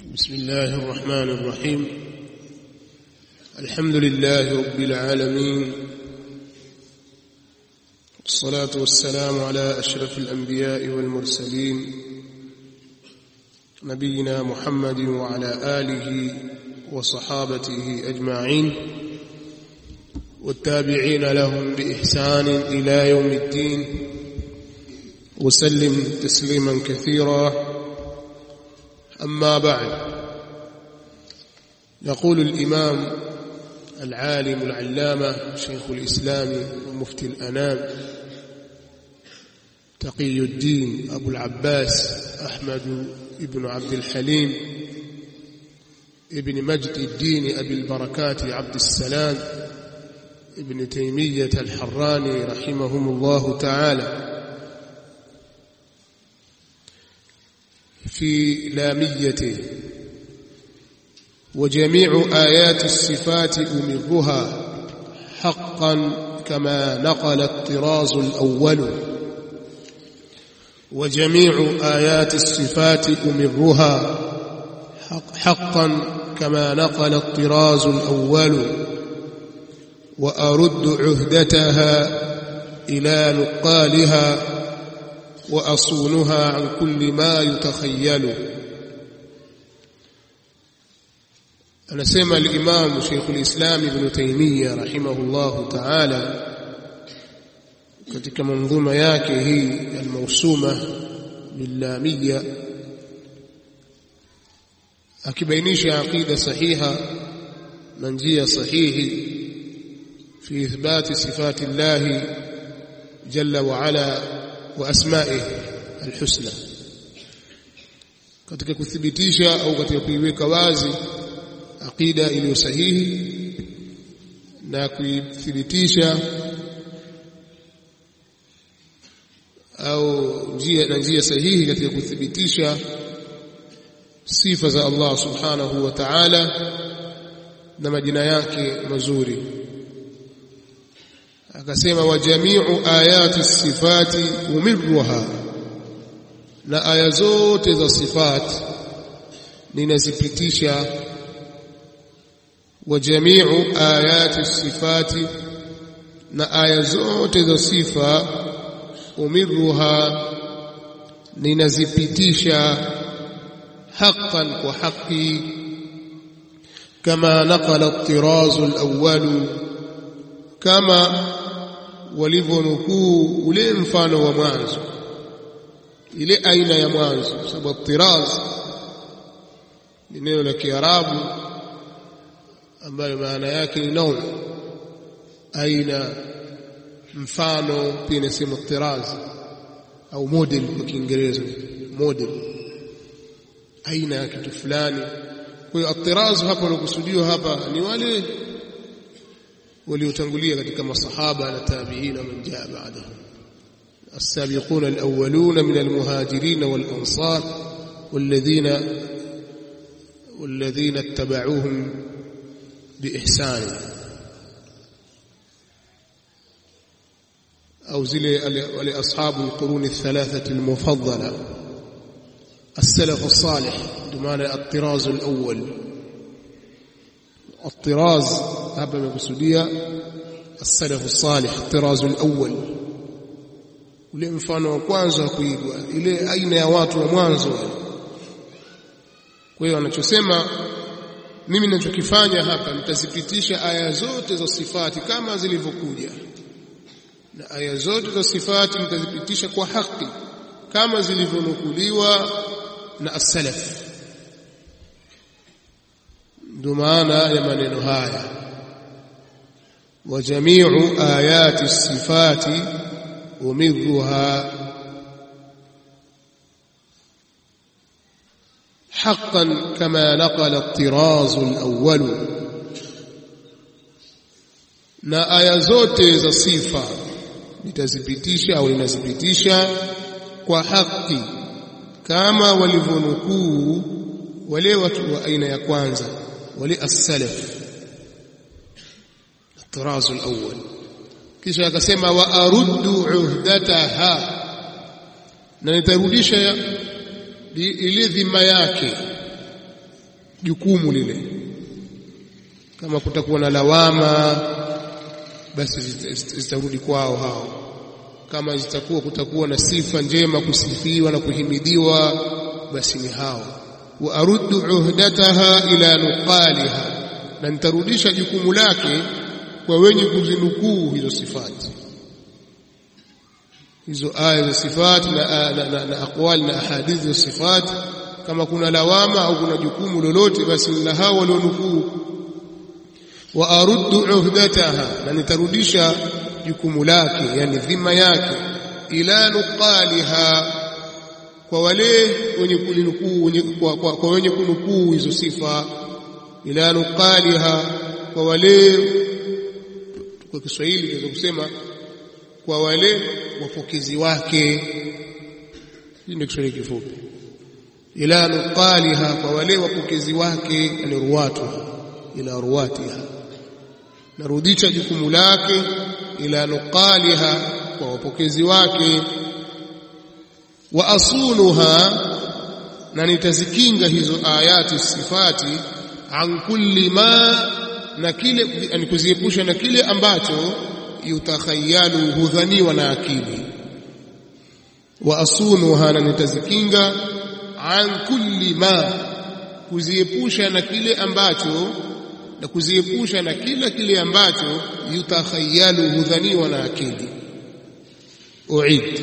بسم الله الرحمن الرحيم. الحمد لله رب العالمين. والصلاة والسلام على أشرف الأنبياء والمرسلين. نبينا محمد وعلى آله وصحابته أجمعين. والتابعين لهم بإحسان إلى يوم الدين. وسلم تسليما كثيرا. أما بعد يقول الإمام العالم العلامة شيخ الإسلام ومفتي الأنام تقي الدين أبو العباس أحمد بن عبد الحليم ابن مجد الدين أبي البركات عبد السلام ابن تيمية الحراني رحمهم الله تعالى. في لاميته وجميع آيات الصفات أمرها حقا كما نقل الطراز الأول. وجميع آيات الصفات أمرها حقا كما نقل الطراز الأول. وأرد عهدتها إلى نقالها وأصونها عن كل ما يتخيل anasema al-Imam Sheikh al-Islam Ibn Taymiyyah rahimahullah ta'ala katika manzuma yake hii al-mawsuma bil-lamiyya akibainisha aqida sahiha na njia sahihi fi ithbati sifati Allah jalla wa ala wa الحسنى al-husna. Katika kuthibitisha au katika kuiweka wazi aqida iliyo sahihi na kuithibitisha au njia na njia sahihi katika kuthibitisha sifa za Allah subhanahu wa ta'ala na majina yake mazuri akasema wa jamiu ayati sifati umirruha. Na aya zote za sifati ninazipitisha. Wa jamiu ayati sifati na aya zote za sifa umirruha ninazipitisha haqqan kwa haqqi kama naqala at-tiraz al-awwal kama walivyonukuu ule mfano wa mwanzo ile aina ya mwanzo sababu at-tiraz ni neno la Kiarabu ambayo maana yake ni naum aina mfano pia inasema tiraz au model kwa Kiingereza model aina ya kitu fulani. Kwa hiyo atiraz hapa wanakusudiwa hapa ni wale waliotangulia katika masahaba na tabi'in na man jaa ba'dahum السابقون الأولون من المهاجرين والأنصار والذين والذين اتبعوهم بإحسان. أو لأصحاب القرون الثلاثة المفضلة. السلف الصالح بمعنى الطراز الأول. الطراز هذا مقصودية السلف الصالح الطراز الأول ule mfano wa kwanza kuigwa ile aina ya watu wa mwanzo kwa hiyo anachosema mimi ninachokifanya hapa nitazipitisha aya zote za sifati kama zilivyokuja na aya zote za sifati nitazipitisha kwa haki kama zilivyonukuliwa na as-salaf ndio maana ya maneno haya wa jami'u ayati sifati umidhuha حقا كما نقل الطراز الأول na aya zote za sifa nitazipitisha au ninazipitisha kwa haki kama walivyonukuu wale watu wa aina ya kwanza wale as-salaf الطراز الأول kisha akasema wa aruddu uhdataha na nitarudisha ile dhima yake jukumu lile kama kutakuwa na lawama basi zitarudi kwao hao kama zitakuwa kutakuwa na sifa njema kusifiwa na kuhimidiwa basi ni hao wa aruddu uhdataha ila nuqaliha. Na nitarudisha jukumu lake kwa wenye kuzinukuu hizo sifati. Hizo aya za sifati na, na, na, na aqwali za sifati. Kama kuna lawama au kuna jukumu lolote basi la hao walionukuu. Wa aruddu uhdataha na nitarudisha jukumu lake yani dhima yake ila nuqaliha kwa wale wenye kulinukuu kwa, kwa, kwa wenye kunukuu hizo sifa ila nuqaliha kwa wale kwa Kiswahili tunaweza kusema kwa wale wapokezi wake. Hii ndio Kiswahili kifupi. Ila nuqaliha kwa wale wapokezi wake ni ruwatu ila ruwatiha. Narudisha jukumu lake ila nuqaliha kwa wapokezi wake wa asuluha na nitazikinga hizo ayati sifati an kulli ma na kile ni kuziepusha na kile ambacho yutakhayalu hudhaniwa na akili. Wa asunuha na nitazikinga an kulli ma kuziepusha na kile ambacho na kuziepusha na kila kile ambacho yutakhayalu hudhaniwa na akili. Uid.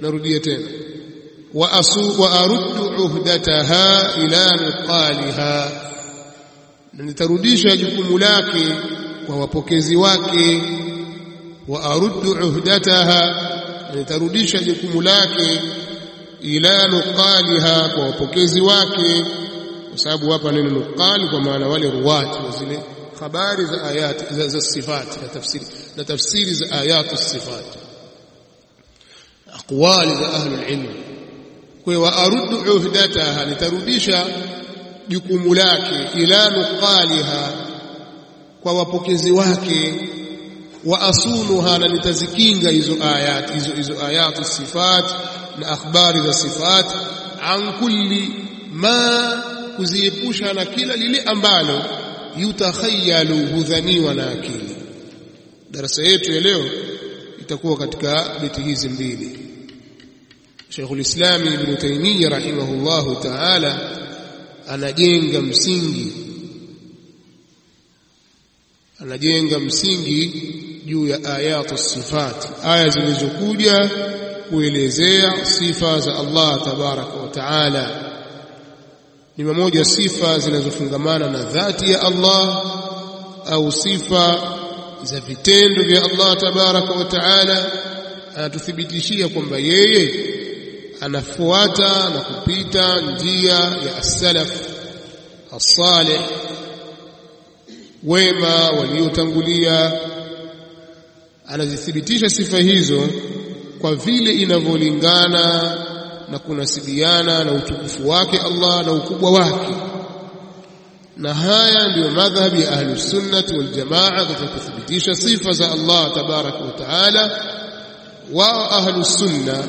Narudia tena uhdataha ila nuqaliha na nitarudisha jukumu lake kwa wapokezi wake. Wa aruddu uhdataha nitarudisha jukumu lake ila nuqaliha kwa wapokezi wake. Kwa sababu hapa neno nuqali kwa maana wale ruwati wa zile habari za ayati za, za sifati na tafsiri na tafsiri za ayatu sifati aqwali za ahlul kwa hiyo aruddu uhdataha nitarudisha jukumu lake ila nuqaliha kwa wapokezi wake wa asunuha na nitazikinga hizo ayati hizo hizo ayatu sifat na akhbari za sifat an kulli ma kuziepusha na kila lile ambalo yutakhayalu hudhaniwa na akili. Darasa yetu ya leo itakuwa katika beti hizi mbili Sheikhul Islam Ibn Taymiyyah rahimahullahu ta'ala anajenga msingi anajenga msingi juu ya ayatu sifat aya zilizokuja kuelezea sifa za Allah tabaraka wa taala. Ni mmoja sifa zinazofungamana na dhati ya Allah au sifa za vitendo vya Allah tabaraka wa taala. Anatuthibitishia kwamba yeye anafuata na kupita njia ya as-salaf as-salih wema waliotangulia. Anazithibitisha sifa hizo kwa vile inavyolingana na kunasibiana na utukufu wake Allah na ukubwa wake. Na haya ndiyo madhhabi ya ahlus sunnah wal jamaa katika kuthibitisha sifa za Allah tabaraka wa taala. Wa ahlus sunnah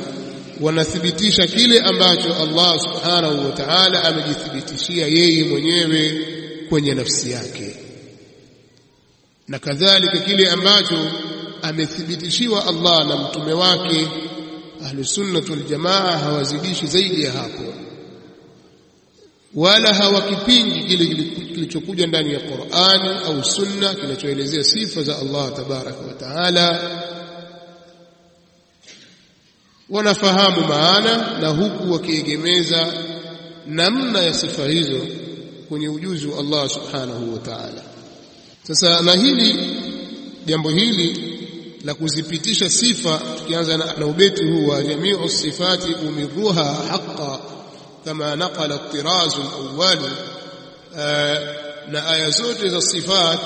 wanathibitisha kile ambacho Allah subhanahu wa ta'ala amejithibitishia yeye mwenyewe kwenye nafsi yake. Na kadhalika kile ambacho amethibitishiwa Allah na mtume wake ahlusunnati waljamaa hawazidishi zaidi ya hapo. Wala hawakipingi kile kilichokuja ndani ya Qur'ani au sunna kinachoelezea sifa za Allah tabaraka wa taala wanafahamu maana na huku wakiegemeza namna ya sifa hizo kwenye ujuzi wa Allah subhanahu wa ta'ala. Sasa na hili jambo hili la kuzipitisha sifa tukianza na, na ubeti huu wa jamiu sifati umiruha haqa kama naqala at-tiraz al-awwal na aya zote za sifat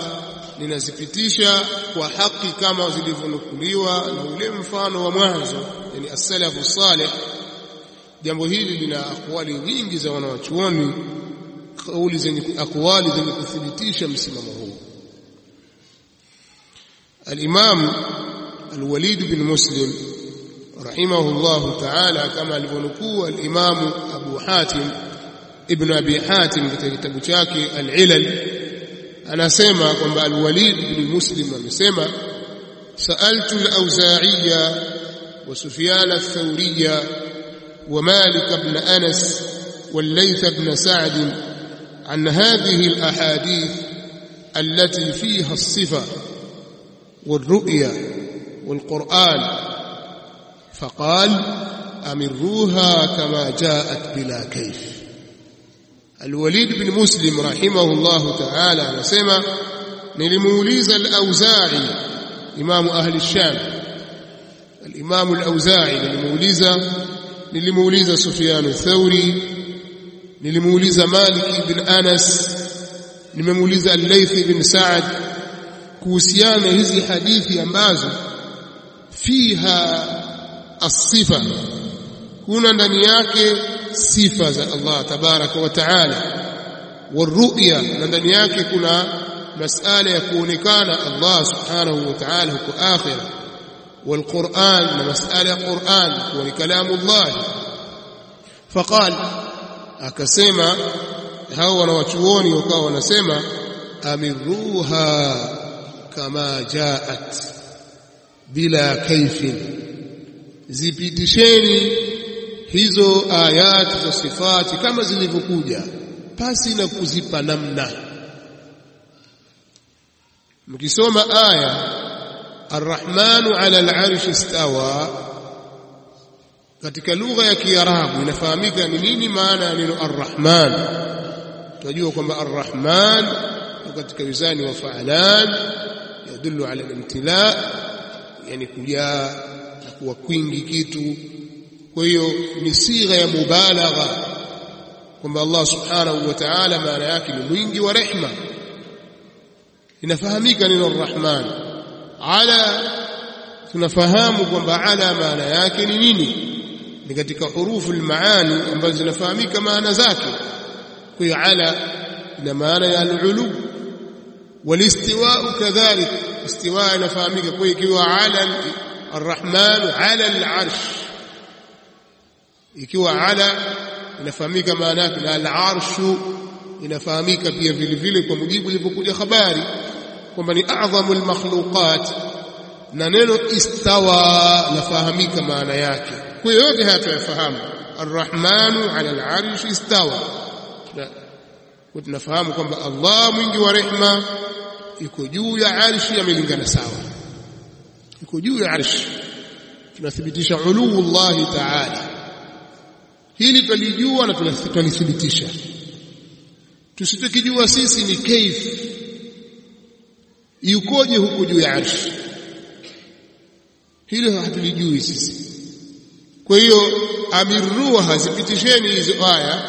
linazipitisha kwa haki kama zilivyonukuliwa na ule mfano wa mwanzo, yani as-salafu salih. Jambo hili lina akwali nyingi za wanawachuoni, kauli zenye akwali zenye kuthibitisha msimamo huu. Al-Imam Al-Walid bin Muslim rahimahullahu ta'ala, kama alivyonukuu al-Imam Abu Hatim ibn Abi Hatim katika kitabu chake Al-Ilal anasema kwamba al-walid ibn muslim amesema sa'altu al-awza'iyya wa sufyan ath-thawriyya wa malik ibn anas والليث بن سعد عن هذه الأحاديث التي فيها الصفة والرؤيا والقرآن فقال أمروها كما جاءت بلا كيف الوليد بن مسلم رحمه الله تعالى نسمى نلموليز الأوزاعي إمام أهل الشام الإمام الأوزاعي نلموليز نلموليز سفيان الثوري nilimuuliza Malik ibn Anas nimemuuliza Al-Layth ibn Sa'ad kuhusiana hizi hadithi ambazo fiha as-sifa Kuna ndani yake sifa za Allah tabaraka wa taala waruya na ndani yake kuna masala ya kuonekana Allah subhanahu wa ta'ala huko akhira والقرآن مسألة قرآن وكلام الله فقال akasema hao wanawachuoni wakawa wanasema amiruha kama jaat bila kaifin zipitisheni hizo ayati za sifati kama zilivyokuja pasi na kuzipa namna mkisoma aya arrahmanu ala larshi istawa katika lugha ya Kiarabu inafahamika ni nini maana ya neno arrahman. Tunajua kwamba Ar-Rahman katika wizani wa fa'alan yadullu ala al-imtila, yani kujaa na kuwa kwingi kitu. Kwa hiyo ni sigha ya mubalagha kwamba Allah subhanahu wa ta'ala maana yake ni mwingi wa rehma. Inafahamika neno Ar-Rahman. Ala tunafahamu kwamba ala maana yake ni nini? ni katika hurufu almaani ambazo zinafahamika maana zake kwa hiyo ala ina maana ya alulu walistiwa kadhalik istiwa inafahamika kwa hiyo ala arrahman ala alarsh ikiwa ala inafahamika maana yake na al-arshu inafahamika pia vile vile kwa mujibu ilivyokuja habari kwamba ni a'dhamu almakhluqat na neno istawa nafahamika maana yake. Kwa yote haya tuyafahamu arrahmanu ala alarish istawa. Tunafahamu kwamba Allah mwingi wa rehma iko juu ya arshi amelingana sawa. Iko juu ya arshi. Tunathibitisha ulu Allah ta'ala hili twalijua na tunalithibitisha tusitokijua sisi ni kaif yukoje huko juu ya arshi hilo hatulijui sisi. Kwa hiyo amirruha zipitisheni hizo aya.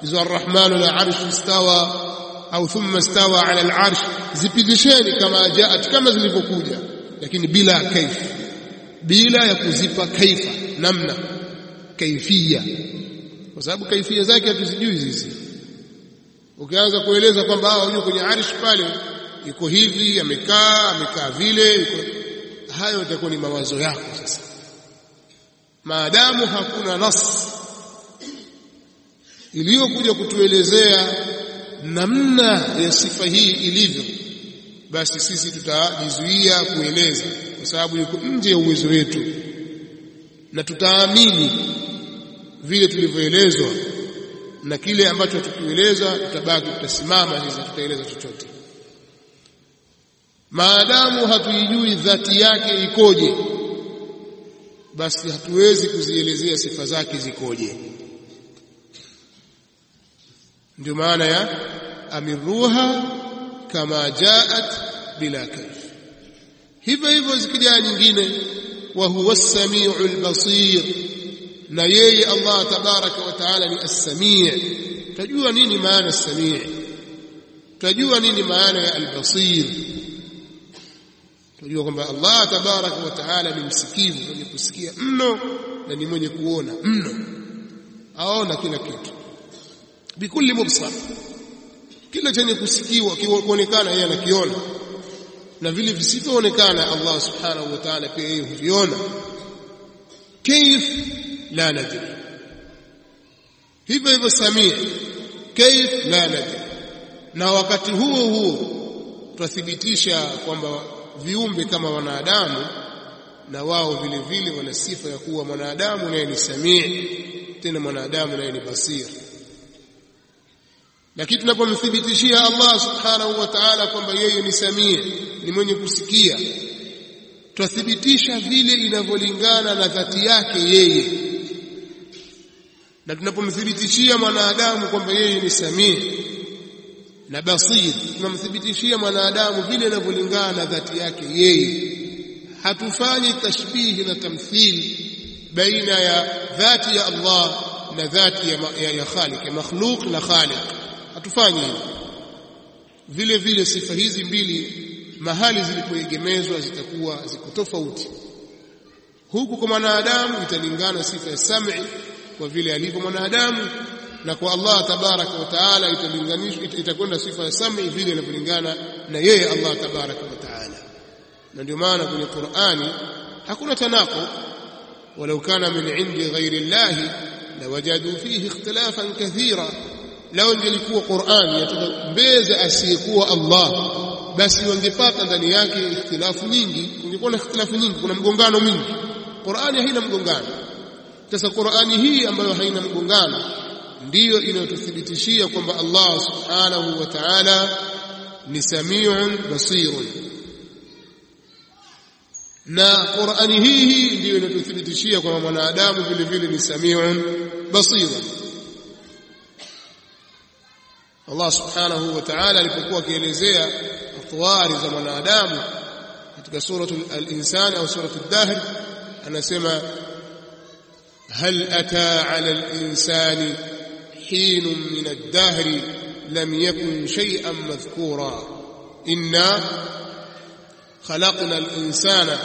Hizo arrahmanu la arshi istawa au thumma istawa ala al-arsh. Zipitisheni kama jaat kama zilivyokuja lakini bila kaif bila ya kuzipa kaifa namna kaifia. Kwa sababu kaifia zake hatuzijui sisi. Ukianza kueleza kwamba hao yuko kwenye arshi pale iko hivi amekaa amekaa vile yuko hayo yatakuwa ni mawazo yako sasa. Maadamu hakuna nas iliyokuja kutuelezea namna ya sifa hii ilivyo basi sisi tutajizuia kueleza kwa sababu yuko nje ya uwezo wetu na tutaamini vile tulivyoelezwa na kile ambacho tukieleza tutabaki tutasimama sisi tutaeleza chochote. Maadamu hatuijui dhati yake ikoje basi hatuwezi kuzielezea sifa zake zikoje. Ndio maana ya amiruha kama jaat bila kaif hivyo hivyo zikijaa nyingine wa huwa as-sami'u al-basir na yeye Allah tabaraka wa taala ni as-sami' tajua nini maana as-sami' tajua nini maana ya al-basir tunajua kwamba Allah tabaraka wa taala ni msikivu mwenye kusikia mno na ni mwenye kuona mno aona kila kitu bikulli mubsar kila chenye kusikiwa kuonekana yeye anakiona na vile visivyoonekana Allah subhanahu wa ta'ala pia yeye huviona كيف la nadri. Hivyo hivyo samia kaif la nadri. Na wakati huo huo twathibitisha kwamba viumbe kama wanadamu na wao vile vile wana sifa ya kuwa mwanadamu naye ni samii tena mwanadamu naye ni basir. Lakini tunapomthibitishia Allah subhanahu wa ta'ala kwamba yeye ni samii ni mwenye kusikia twathibitisha vile inavyolingana na dhati yake yeye na tunapomthibitishia mwanadamu kwamba yeye ni samii na basir tunamthibitishia mwanadamu vile inavyolingana na dhati yake yeye. Hatufanyi tashbihi na tamthili baina ya dhati ya Allah na dhati ya, ya, ya khaliq ya makhluq na khaliq. Hatufanyi hivyo. Vile vile sifa hizi mbili mahali zilipoegemezwa zitakuwa ziko tofauti. Huku kwa mwanadamu italingana sifa ya sam'i kwa vile alivyo mwanadamu na kwa Allah tabaraka wa taala italinganishwa itakwenda sifa ya sam'i vile inavyolingana na yeye Allah tabaraka wa taala na ndio maana kwenye Qur'ani hakuna tanaqub walau kana min indi ghairi Allah lawajadu fihi ikhtilafan kathira lao ingelikuwa Qur'ani yatakambeza asiyekuwa Allah basi wangepata ndani yake ikhtilafu nyingi kungekuwa na ikhtilafu nyingi kuna mgongano mwingi Qur'ani haina mgongano sasa Qur'ani hii ambayo haina mgongano ndiyo inayotuthibitishia kwamba Allah subhanahu wa ta'ala ni samiun basirun. Na Qur'ani hii hii ndiyo inatuthibitishia kwamba mwanadamu vile vile ni samiun basirun Allah subhanahu wa ta'ala alipokuwa akielezea atwari za mwanadamu katika suratul al-insan au suratul dahr anasema hal ata 'ala al-insani حين من الدهر لم يكن شيئا مذكورا؟ إنا خلقنا الإنسان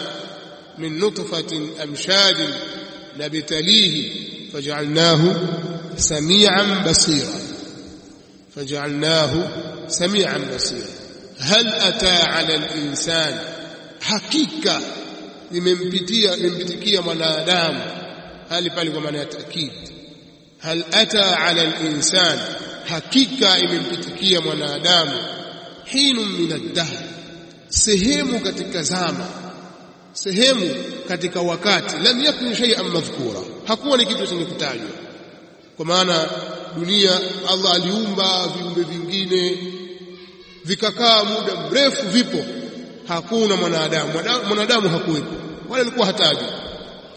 من نطفة أمشاج نبتليه فجعلناه سميعا بصيرا. فجعلناه سميعا بصيرا. هل أتى على الإنسان حقيقة limempitia limempitikia mwanadamu hali pale kwa maana ya taakid hal ata ala al-insan hakika imempitikia mwanadamu hinu min ad-dahr sehemu katika zama sehemu katika wakati lam yakun shay'an madhkura hakuwa ni kitu chenye kutajwa. Kwa maana dunia Allah aliumba viumbe vingine vikakaa muda mrefu vipo hakuna mwanadamu mwanadamu hakuwepo wala alikuwa hataji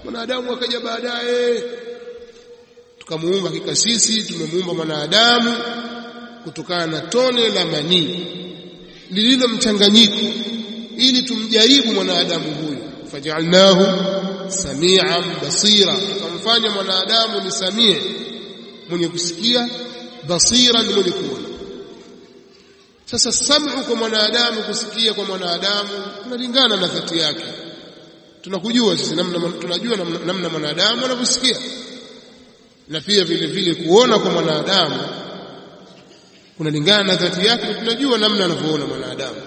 mwanadamu akaja baadaye. Tukamuumba hakika sisi tumemuumba mwanadamu kutokana na tone la manii lililo mchanganyiko ili tumjaribu mwanadamu huyu. Fajalnahu samian basira. Tukamfanya mwanadamu ni samie mwenye kusikia basira ni mwenye kuona. Sasa sam'u kwa mwanadamu kusikia kwa mwanadamu kunalingana na dhati yake tunakujua sisi namna tunajua namna mwanadamu anavyosikia. Na pia vile vile kuona kwa mwanadamu kunalingana na dhati yake tunajua namna anavyoona mwanadamu.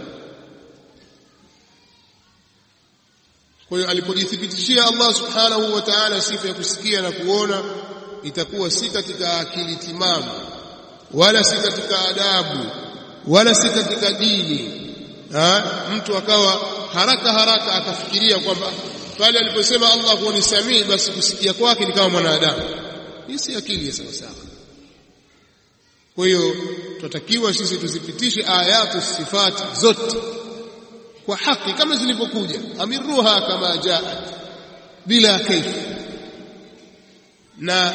Kwa hiyo alipojithibitishia Allah subhanahu wa ta'ala sifa ya kusikia na kuona itakuwa si katika akili timamu wala si katika adabu wala si katika dini. Ha? mtu akawa haraka haraka akafikiria kwamba pale aliposema Allah huwa ni samii basi kusikia kwake ni kama mwanadamu. Hii si akili ya sawa sawa. Kwa hiyo tunatakiwa sisi tuzipitishe ayatu sifati zote. Kwa haki kama zilivyokuja. Amiruha kama jaat bila kaifa na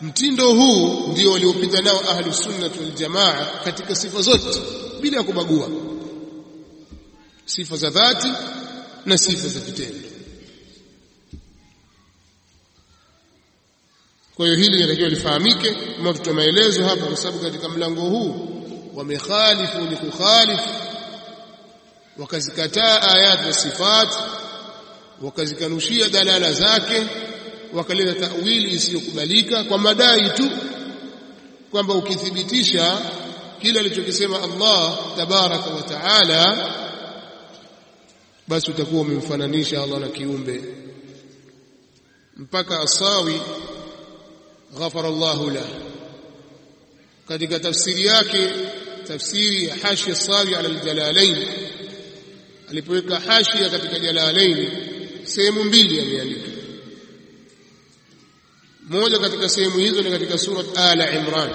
mtindo huu ndio waliopita nao ahlu sunnah wal jamaa katika sifa zote bila ya kubagua sifa za dhati na sifa za vitendo. Kwa hiyo hili linatakiwa lifahamike kama tuta maelezo hapa kwa sababu katika mlango huu wamekhalifu ni kukhalifu wakazikataa ayat wa sifat wakazikanushia dalala zake wakaleta tawili isiyokubalika kwa madai tu kwamba ukithibitisha kile alichokisema Allah tabaraka wa taala basi utakuwa umemfananisha Allah na kiumbe. Mpaka asawi ghafara Allahu lah. Katika tafsiri yake tafsiri ya hashia sawi ala aljalalain alipoweka hashia katika jalalain sehemu mbili ameandika. Moja katika sehemu hizo ni katika surat ala imran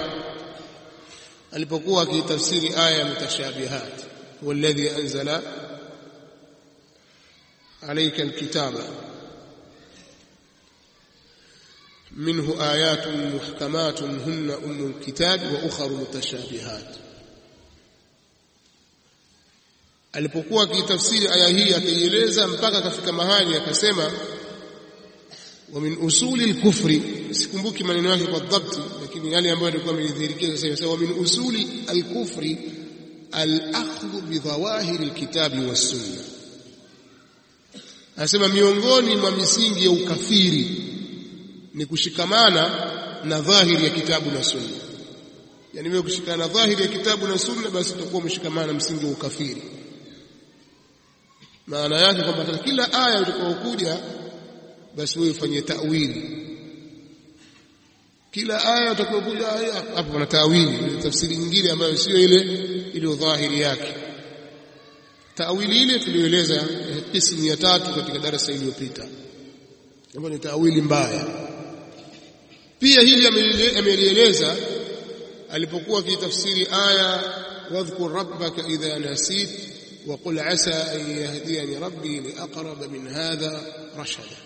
alipokuwa akitafsiri aya ya mutashabihat walladhi anzala alayka alkitaba منه آيات محكمات هن أم الكتاب وأخر متشابهات alipokuwa akitafsiri aya hii akaieleza mpaka akafika mahali akasema wa min usuli al-kufri sikumbuki maneno yake kwa dhabti lakini yale ambayo alikuwa amenidhihirikia sasa wa min usuli al-kufri al-akhdhu bi dhawahir al-kitabi was-sunna anasema miongoni mwa misingi ya ukafiri ni kushikamana na dhahiri ya kitabu na sunna. Yaani wewe kushikana na dhahiri ya kitabu na sunna basi utakuwa umeshikamana na msingi wa ukafiri. Maana yake kwamba kila aya utakayokuja basi wewe ufanye tawili kila aya utakayokuja hapo kuna tawili tafsiri nyingine ambayo sio ile iliyo dhahiri yake. Tawili ile tulieleza ya tatu katika darasa iliyopita ambayo ni tawili mbaya pia hili amelieleza alipokuwa akitafsiri aya wadhkur rabbaka idha nasit وقل عسى أن يهديني ربي لأقرب من هذا رشدا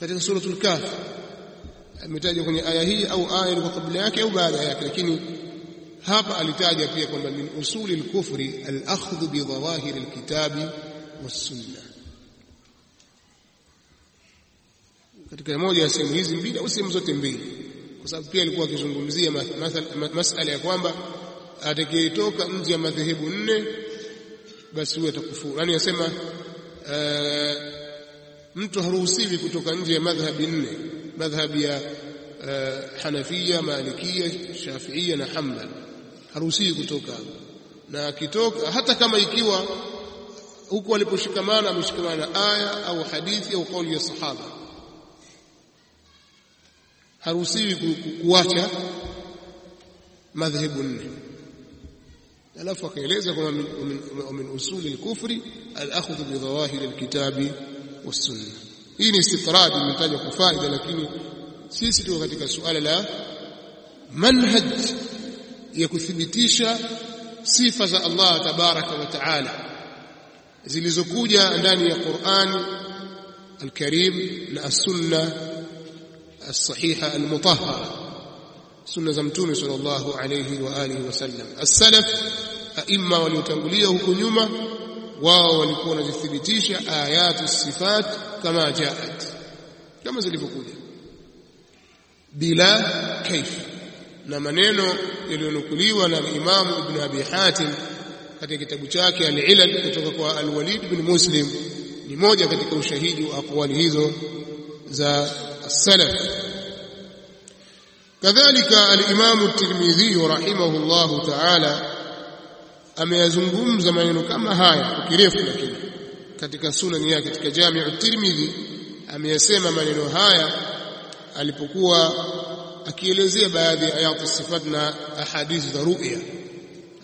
katika suratul kahf ametaja kwenye aya hii au aya ilikuwa kabla yake au baada yake lakini hapa alitaja pia kwamba min usuli al-kufri al-akhdhu bi dhawahir al-kitabi katika moja ya sehemu hizi mbili au sehemu zote mbili kwa sababu pia alikuwa akizungumzia masala ya kwamba atakayetoka nje ya madhehebu nne basi huyo atakufuru. Yani anasema mtu haruhusiwi kutoka nje ya madhhabi nne madhhabi ya Hanafia, Malikia, Shafiia na hambal haruhusiwi kutoka. Na akitoka hata kama ikiwa huko aliposhikamana ameshikamana na aya au hadithi au kauli ya sahaba haruhusiwi kuacha madhehebu nne alafu akaeleza kwamba min usuli al-kufri al-akhdhu bi dhawahir al-kitabi was-sunnah hii ni istitrad imetajwa kwa faida lakini sisi tuko katika suala la manhaj ya kuthibitisha sifa za Allah tabaraka wa taala zilizokuja ndani ya Qur'an al-Karim na as-Sunna as-sahiha al-mutahhara sunna za mtume sallallahu alayhi wa alihi wasallam as-salaf aima waliotangulia huko nyuma wao walikuwa wanazithibitisha ayatu sifat kama jaat kama zilivyokuja. Bila kaif na maneno yaliyonukuliwa na Imam Ibn Abi Hatim katika kitabu chake al-Ilal kutoka kwa al-Walid bin Muslim ni moja katika ushahidi wa aqwali hizo za salaf kadhalika al-Imam at-Tirmidhi rahimahullahu ta'ala ameyazungumza maneno kama haya kwa kirefu lakini katika sunani yake katika Jami' at-Tirmidhi ameyasema maneno haya alipokuwa akielezea baadhi ya ayati sifat na ahadithi za ru'ya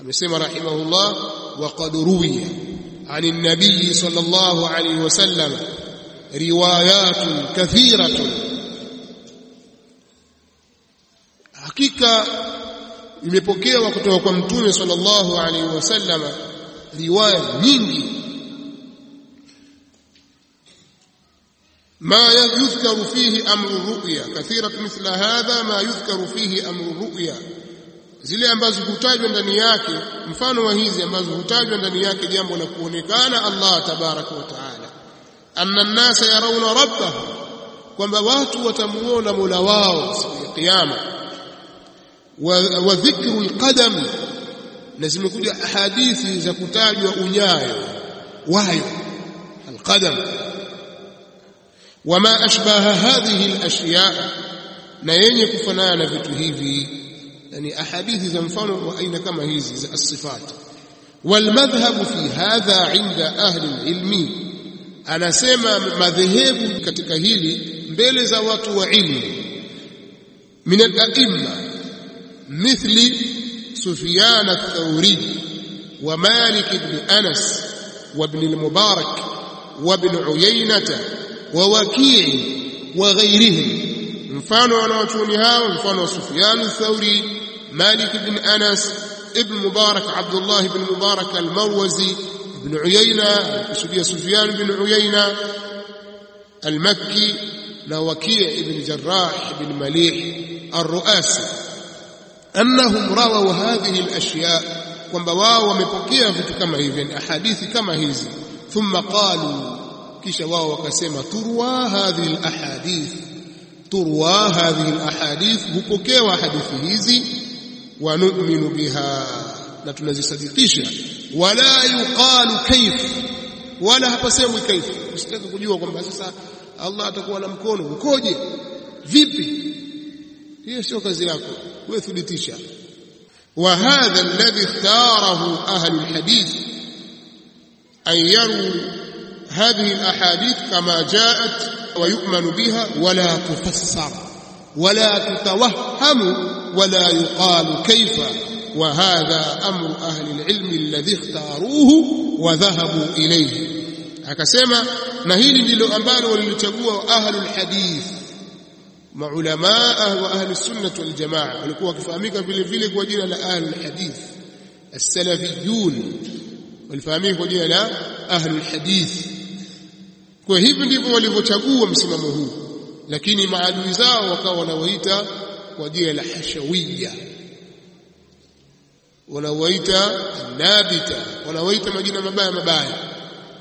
amesema rahimahullah wa qad ruwiya عن النبي صلى الله عليه وسلم روايات كثيرة hakika imepokewa kutoka kwa mtume sallallahu alaihi wasallam riwaya nyingi ما يذكر فيه أمر الرؤيا كثيرة مثل هذا ما يذكر فيه أمر الرؤيا zile ambazo hutajwa ndani yake mfano wa hizi ambazo hutajwa ndani yake jambo la kuonekana Allah tabaraka wa taala. Anna an-nasa yarawna rabbahum kwamba watu watamuona Mola wao siku ya kiyama. Wa dhikru alqadam na zimekuja hadithi za kutajwa unyayo wayo alqadam. Wama ashbaha hadhihi alashya na yenye kufanana na vitu hivi yani ahadithi za mfano wa aina kama hizi za as-sifat. Walmadhhabu fi hadha inda ahli ilmi anasema madhehebu katika hili mbele za watu wa ilmu. Min al-a'imma mithli sufyan ath-thawri wa malik ibn anas wa ibn al-mubarak wa ibn uyaynah wa waqi'i wa ghayrihim. Mfano wanawachuoni hao mfano wa sufyan ath-thawri مالك بن أنس ابن مبارك عبد الله بن مبارك المروزي بن عيينة سفيان بن عيينة المكي لوكيع بن جراح بن مليح الرؤاسي أنهم رووا هذه الأشياء kwamba wao wamepokea vitu kama hivi ahadithi kama hizi thumma qalu kisha wao wakasema turwa hadhihi alahadith turwa hadhihi alahadith hupokewa hadithi hizi wa nu'minu biha na tunazisadikisha wala yuqalu kayf wala hapasemwi kaif. Usitaka kujua kwamba sasa Allah atakuwa na mkono. Ukoje? Vipi? Hiyo sio kazi yako. Wewe thibitisha. Wa hadha alladhi ikhtarahu ahli alhadith an yaru hadhihi alahadith kama jaat wa yu'manu biha wala tufassar wala tutawahhamu ولا يقال كيف وهذا أمر أهل العلم الذي اختاروه وذهبوا إليه. هكا سيما هيل ديلو أمبالو وللتشغوا أهل الحديث. مع علماء وأهل السنة والجماعة. ولكو كفهميكا فيلي فيلي كوجينا لا أهل الحديث. السلفيون. والفهميكا كوجينا لا أهل الحديث. كوهيب هيب ديبو وللتشغوا مسمامو هو لكن معادوي زاو وكاو ناويتا kwa jina la hashawiya. Wanawaita nabita wanawaita majina mabaya mabaya.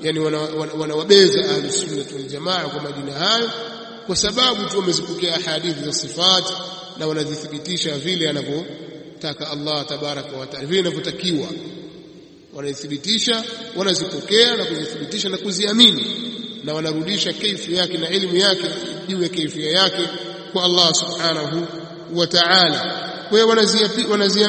Yani wanawabeza wana, wana ahli waljamaa wal jamaa kwa majina hayo kwa sababu tu wamezipokea hadithi za sifat na wanazithibitisha vile anavyotaka Allah tabaraka wa taala vile inavyotakiwa. Wanazithibitisha wanazipokea na kuzithibitisha na kuziamini na wanarudisha kaifi yake na elimu yake juu ya kaifia yake kwa Allah subhanahu wa ta'ala. Kwa hiyo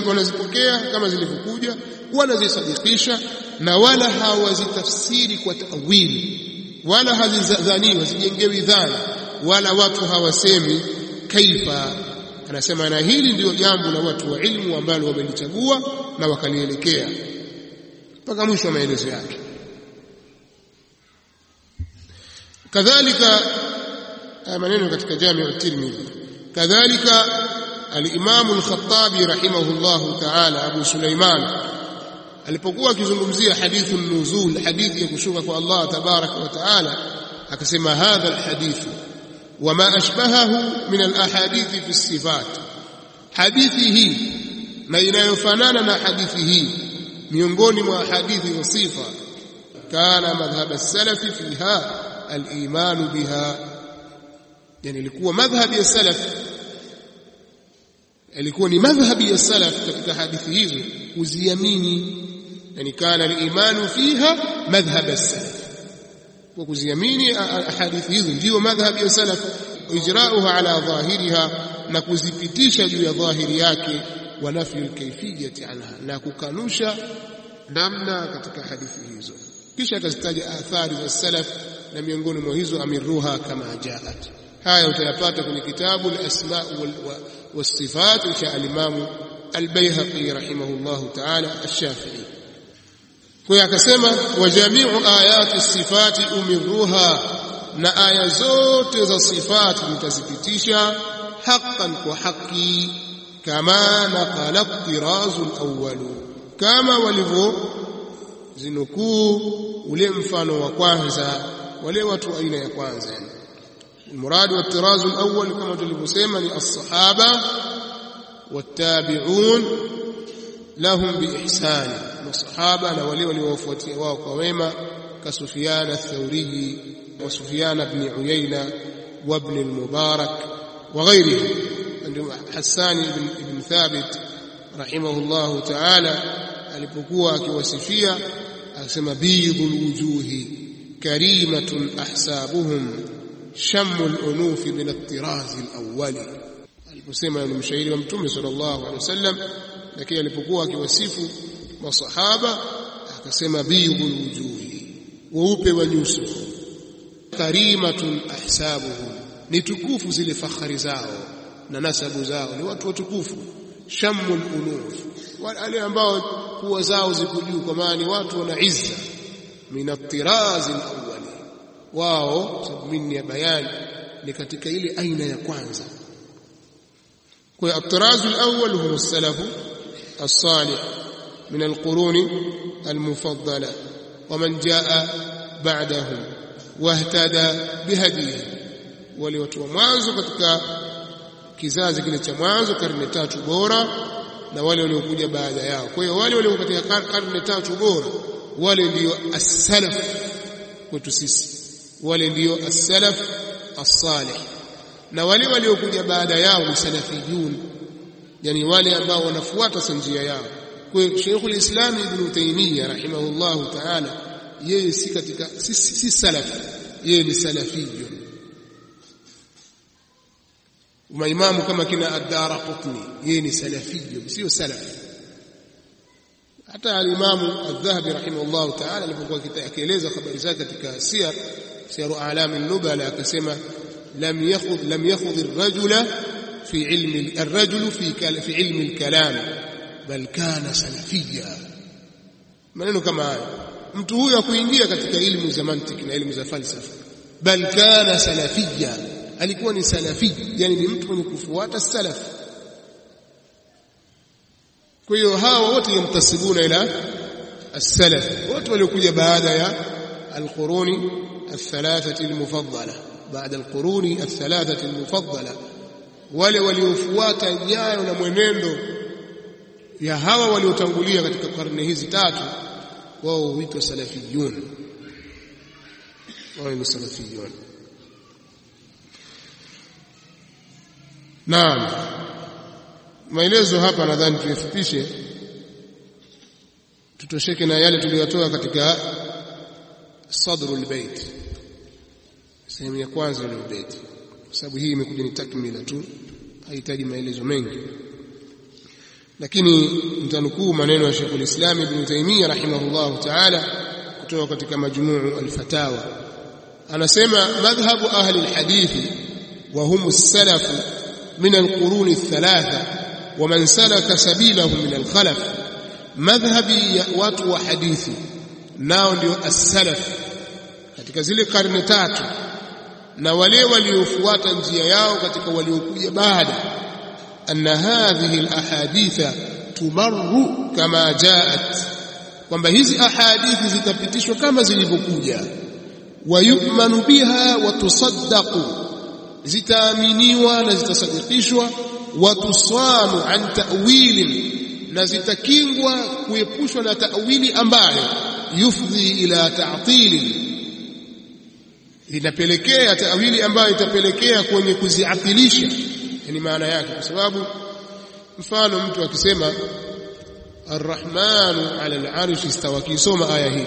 wanazipokea kama zilivyokuja wanazisadikisha na wala hawazitafsiri kwa tawili wala hazidhaniwi hazijengewi dhana wala watu hawasemi kaifa. Anasema na hili ndio jambo la watu wa ilmu ambalo wamelichagua na wakalielekea. Mpaka mwisho wa maelezo yake. Kadhalika maneno katika jamii at-Tirmidhi kadhalika al-Imam al-Khattabi rahimahullah ta'ala Abu Sulaiman alipokuwa akizungumzia hadithu nuzul hadithi ya kushuka kwa Allah tabaraka wa taala akasema hadha alhadithu wama ashbahahu min alahadith fi sifat hadithi hii na inayofanana na hadithi hii miongoni mwa hadithi za sifa kana madhhab as-salaf fiha al-iman biha yani ilikuwa madhhab ya salaf ilikuwa ni madhhabi ya salaf katika hadithi hizo kuziamini. Yani kana al-imanu fiha madhhab as-salaf. Kwa kuziamini hadithi hizo ndio madhhabi ya salaf ijrauha ala dhahiriha na kuzipitisha juu ya dhahiri yake wa nafyu al-kayfiyyati anha na kukanusha namna katika hadithi hizo. Kisha akazitaja athari za salaf na miongoni mwa hizo amiruha kama jaat. Haya utayapata kwenye kitabu al-asma was-sifat cha al-imam al-bayhaqi rahimahullah ta'ala ash-shafi'i kwa akasema wa ayati sifati umirruha na aya zote za sifati nitazipitisha haqqan kwa haki kama naqala tirazu al-awwal kama walivyo zinukuu ule mfano wa kwanza wale watu aina ya kwanza yani المراد والطراز الأول كما تلبسيما الصحابة والتابعون لهم بإحسان. الصحابة نولي ولوفوتي وقويمة كسفيان الثوري وسفيان بن عيينة وابن المبارك وغيرهم. حسان بن, بن ثابت رحمه الله تعالى alipokuwa akiwasifia akasema bidhul wujuhi karimatun ahsabuhum shamu al-unuf min at-tiraz aliposema ni mshairi wa mtume sallallahu alaihi wasallam lakini alipokuwa akiwasifu masahaba akasema bidhul wujuhi weupe wa nyuso. Karimatun ahsabuhum ni tukufu zile fakhari zao na nasabu zao ni watu watukufu. Shammul unuf wale ambao kuwa zao ziko juu kwa maana ni watu wana izza. Min at-tiraz al-awwali wao sababu ya bayani ni katika ile aina ya kwanza. Kwa hiyo alawwal hum salaf as-salih min al-quruni al-mufaddala wa man jaa ba'dahum wahtada bihadihi wale watu wa mwanzo katika kizazi kile cha mwanzo karne tatu bora na wale waliokuja baada yao. Kwa hiyo wale walio katika karne tatu bora wale ndio as-salaf kwetu sisi wale ndio as-salaf as-salih. Na wale waliokuja baada yao ni salafiyun yani wale ambao wanafuata njia yao. Kwa hiyo Sheikhul Islam Ibn Taymiyyah rahimahullahu ta'ala yeye si katika si, si, si salaf yeye ni salafiyun. Maimamu kama kina ad-Darqutni yeye ni salafiyun sio salaf. Hata alimamu Adh-Dhahabi rahimahullahu ta'ala alipokuwa akieleza habari zake katika siyar siyar a'lam an-nubala akasema lam yakhudh lam yakhudh ar-rajula fi ilmi ar-rajulu fi fi ilmi al-kalam bal kana salafiyya maneno kama haya mtu huyo akuingia katika ilmu za mantiki na ilmu za falsafa bal kana salafiyya alikuwa ni salafi yani ni mtu mwenye kufuata salaf kwa hiyo hawa wote yamtasibuna ila as-salaf wote waliokuja baada ya al-quruni الثلاثه المفضله بعد القرون الثلاثه المفضله wale waliofuata nyayo na mwenendo ya hawa waliotangulia katika karne hizi tatu wao huitwa salafiyun wao ni salafiyun Naam. Maelezo hapa nadhani tuyafupishe. Tutosheke na yale tuliyotoa katika sadrul bait. Sehemu ya kwanza ya bait. Sababu hii imekuja ni takmila tu haihitaji maelezo mengi. Lakini mtanukuu maneno ya Sheikhul Islam Ibn Taymiyyah rahimahullah ta'ala kutoka katika majmuu al-fatawa. Anasema madhhabu ahli al-hadithi wa hum as-salaf min al-qurun ath-thalatha wa man salaka sabilahum min al-khalaf. Madhhabi ya watu wa hadithi nao ndio as-salaf katika zile karne tatu na wale waliofuata njia yao katika waliokuja baada anna hadhihi al-ahaditha tumarru kama jaat kwamba hizi ahadithi zitapitishwa kama zilivyokuja. Wayumanu biha wa tusaddaqu zitaaminiwa na zitasadikishwa. Watusanu an ta'wilin na zitakingwa kuepushwa na ta'wili ambayo yufdhi ila ta'tili inapelekea tawili ambayo itapelekea kwenye kuziatilisha. Yani maana yake kwa sababu mfano mtu akisema arrahmanu ala alarish istawa kisoma aya hii.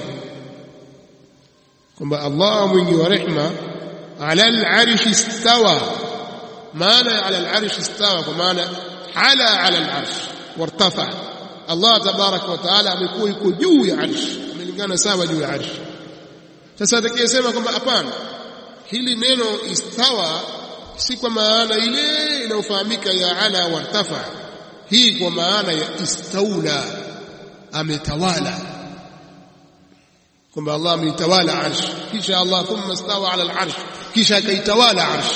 Kwamba Allah mwingi wa rehma ala alarish istawa. Maana ya ala alarish istawa kwa maana hala ala alarish wartafa. Allah tabaraka wa taala amekuwa iko juu ya arshi amelingana sawa juu ya arshi. Sasa atakayesema kwamba hapana hili neno istawa si kwa maana ile inayofahamika ya ala wartafa hii kwa maana ya istaula ametawala. Kwamba Allah ameitawala arsh kisha Allah thumma stawa ala al-arsh kisha akaitawala arsh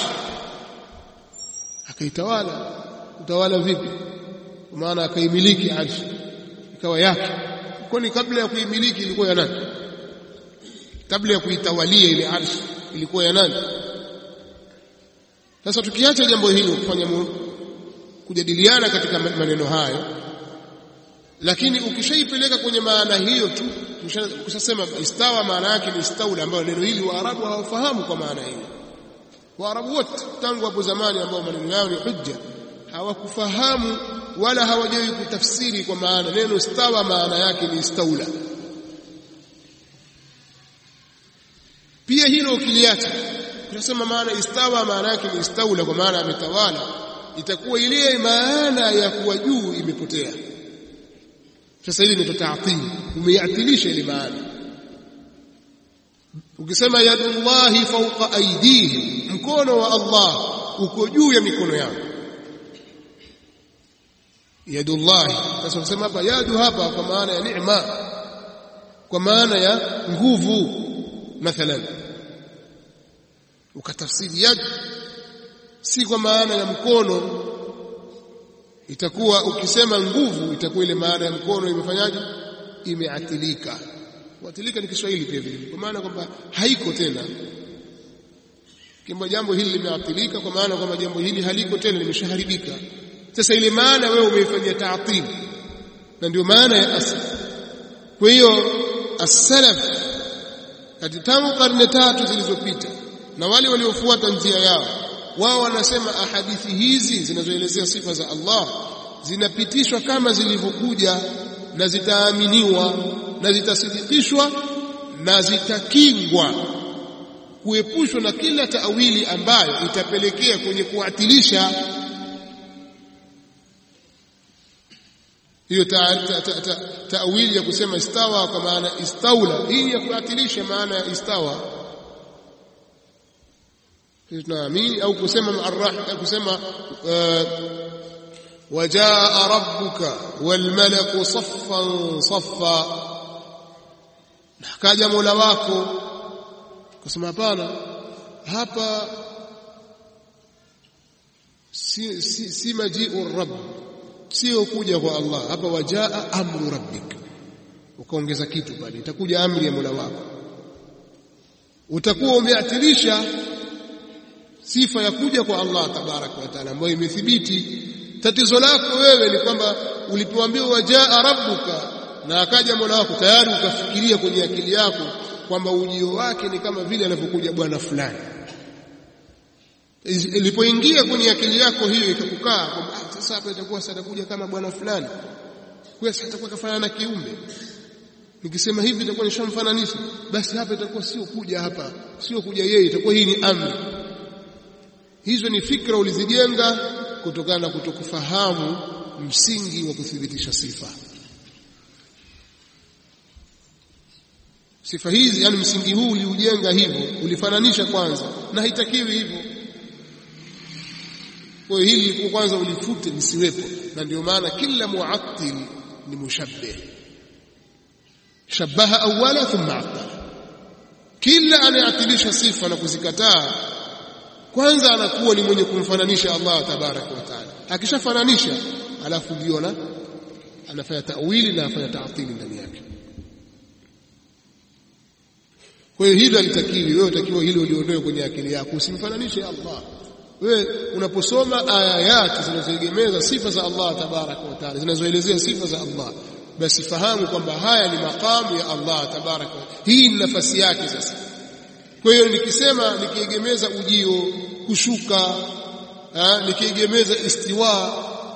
akaitawala. Utawala vipi? Kwa maana akaimiliki arsh ikawa yake kwani kabla ya kuimiliki ilikuwa ya nani? Kabla ya kuitawalia ile arshi ilikuwa ya nani? Sasa tukiacha jambo hilo kufanya kujadiliana katika maneno hayo lakini ukishaipeleka kwenye maana hiyo tu ukishasema istawa maana yake ni istaula ambayo neno hili waarabu hawafahamu kwa maana hiyo. Waarabu wote tangu hapo zamani ambao maneno yao ni hujja hawakufahamu wala hawajui kutafsiri kwa maana neno stawa maana yake ni istaula pia hilo ukiliacha tunasema maana istawa maana yake ni istaula kwa maana ametawala itakuwa ile maana ya kuwa juu imepotea. Sasa hili ni taatili umeiatilisha ile maana. Ukisema yadullahi fawqa aydihim mkono wa Allah uko juu ya mikono yao yadullahi. Sasa tunasema hapa yadu hapa kwa maana ya neema kwa maana ya nguvu mathalan. Ukatafsiri yad si kwa maana ya mkono. Itakuwa ukisema nguvu itakuwa ile maana ya mkono imefanyaje? Imeatilika. Kuatilika ni Kiswahili pia vile. Kwa maana kwamba haiko tena. Kimbo jambo hili limeatilika kwa maana kwamba jambo hili haliko tena limeshaharibika sasa ile maana wewe umeifanyia ta'til. Na ndio maana ya asl. Kwa hiyo as-salaf tangu karne tatu zilizopita na wale waliofuata njia yao wao wanasema ahadithi hizi zinazoelezea sifa za Allah zinapitishwa kama zilivyokuja na zitaaminiwa na zitasidikishwa na zitakingwa. Kuepushwa na kila taawili ambayo itapelekea kwenye kuatilisha hiyo taawili ya kusema istawa kwa maana istaula hii ya kuatilisha maana ya istawa tunaamini au kusema arrahman kusema wajaa rabbuka walmalaku saffan saffa kaja mola wako kusema hapana hapa si, si, si majiu rabb sio kuja kwa Allah. Hapa wajaa amru rabbik. Ukaongeza kitu pale. Itakuja amri ya mola wako. Utakuwa umeatilisha sifa ya kuja kwa Allah tabaraka wa taala ambayo imethibiti. Tatizo lako wewe ni kwamba ulipoambiwa wajaa rabbuka na akaja mola wako tayari ukafikiria kwenye akili yako kwamba ujio wake ni kama vile anavyokuja bwana fulani. Ilipoingia kwenye akili yako hiyo ikakukaa kwamba sasa hapa itakuwa kama bwana fulani. Kwa sasa atakuwa kafanana na kiumbe. Nikisema hivi itakuwa nishamfananisha. Basi hapa itakuwa sio kuja hapa. Sio kuja yeye itakuwa hii ni amri. Hizo ni fikra ulizijenga kutokana na kutokufahamu msingi wa kuthibitisha sifa. Sifa hizi yani msingi huu uliujenga hivyo ulifananisha kwanza. Na haitakiwi hivyo kwa hiyo hili kwanza ulifute lisiwepo. Na ndio maana kila muattil ni mushabbih. Shabaha awala thumma attala kila anayeatilisha sifa na kuzikataa kwanza anakuwa ni mwenye kumfananisha Allah tabaraka wa taala. Akishafananisha alafu jiona anafanya tawili na afanya taatili ndani yake. Kwa hiyo hilo alitakiwi wewe utakiwa hilo uliondoe kwenye akili yako. Usimfananishe Allah wewe unaposoma aya yake zinazoegemeza sifa za Allah tabaraka wa taala zinazoelezea sifa za Allah basi fahamu kwamba haya ni makamu ya Allah tabaraka hii ni nafasi yake sasa. Kwa hiyo nikisema nikiegemeza ujio kushuka nikiegemeza istiwa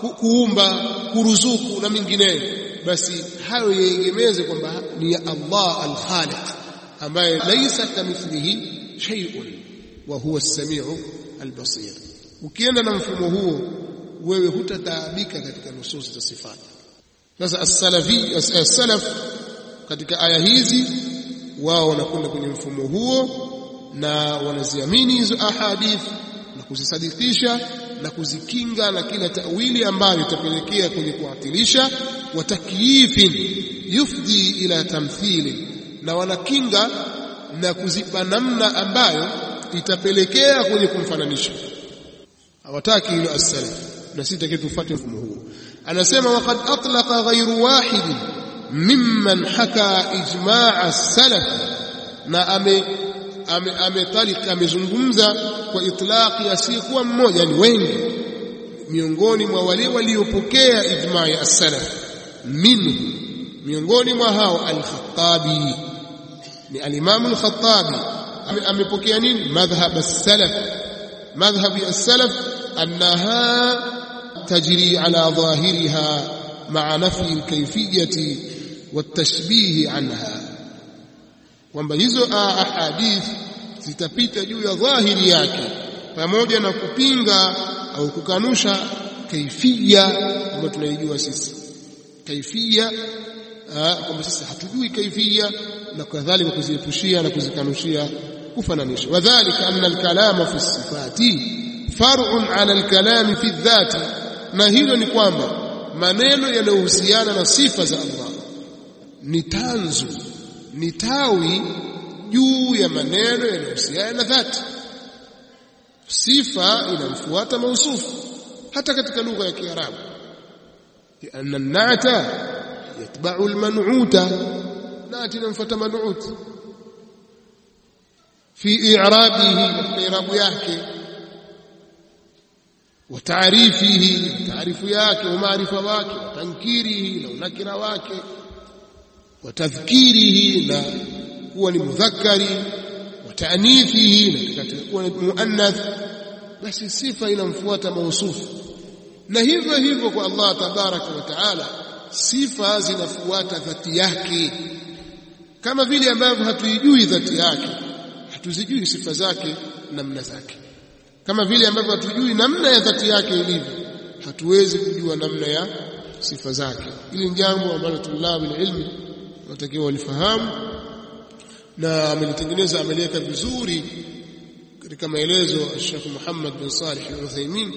ku, kuumba kuruzuku na mingineyo basi hayo yaegemeze kwamba ni ya Allah al-Khaliq ambaye laisa kamithlihi shay'un wa huwa as-sami'u al-basir. Ukienda na mfumo huo wewe hutataabika katika nususi za sifati. Sasa as-salafi as-salaf katika aya hizi wao wanakwenda kwenye mfumo huo na wanaziamini hizo ahadith na kuzisadikisha na kuzikinga na kila tawili ambayo itapelekea kwenye kuatilisha wa takyifin yufdi ila tamthili na wanakinga na kuzipa namna ambayo itapelekea kwenye kumfananisha. Hawataki hilo as-salaf na sisi tufuate mfumo huo. Anasema waqad atlaqa ghayru wahid mimman haka ijmaa as-salaf na ame ametalik amezungumza kwa itlaqi asiyekuwa mmoja ni wengi. Miongoni mwa wale waliopokea ijma ya as-salaf minhu miongoni mwa hao al-Khattabi ni al-Imam al-Khattabi amepokea nini? Madhhab as-salaf. Madhhab as-salaf annaha tajri ala dhahiriha ma'a nafyi al-kayfiyyati wat-tashbih anha. Kwamba hizo ahadith zitapita juu ya dhahiri yake pamoja na kupinga au kukanusha kaifia ambayo tunaijua sisi. Kaifia kwamba sisi hatujui kaifia na kadhalika kuziepushia na kuzikanushia kufananisha. Wadhālika anna al-kalama fi sifati far'un 'ala al-kalami fi dhati na hilo ni kwamba maneno yanayohusiana na sifa za Allah ni tanzu ni tawi juu ya maneno yanayohusiana na dhati. Sifa inamfuata mausufu hata katika lugha ya Kiarabu. Anna nata yatba'u alman'uta nati inamfuata man'ut fi i'rabihi katika i'rabu yake wa taarifihi taarifu yake wa maarifa wake wa tankirihi na unakira wake wa tadhkirihi na kuwa ni mudhakkari wa taanithihi na kuwa ni muannath basi sifa inamfuata mausufu na hivyo hivyo kwa Allah tabaraka wa taala sifa zinafuata dhati yake. Kama vile ambavyo hatuijui dhati yake hatuzijui sifa zake namna zake. Kama vile ambavyo hatujui namna ya dhati yake ilivyo hatuwezi kujua namna ya sifa zake. Ili jambo ambalo tulabu ilmi wanatakiwa walifahamu na amelitengeneza ameliweka vizuri katika maelezo Sheikh Muhammad bin Salih al-Uthaymeen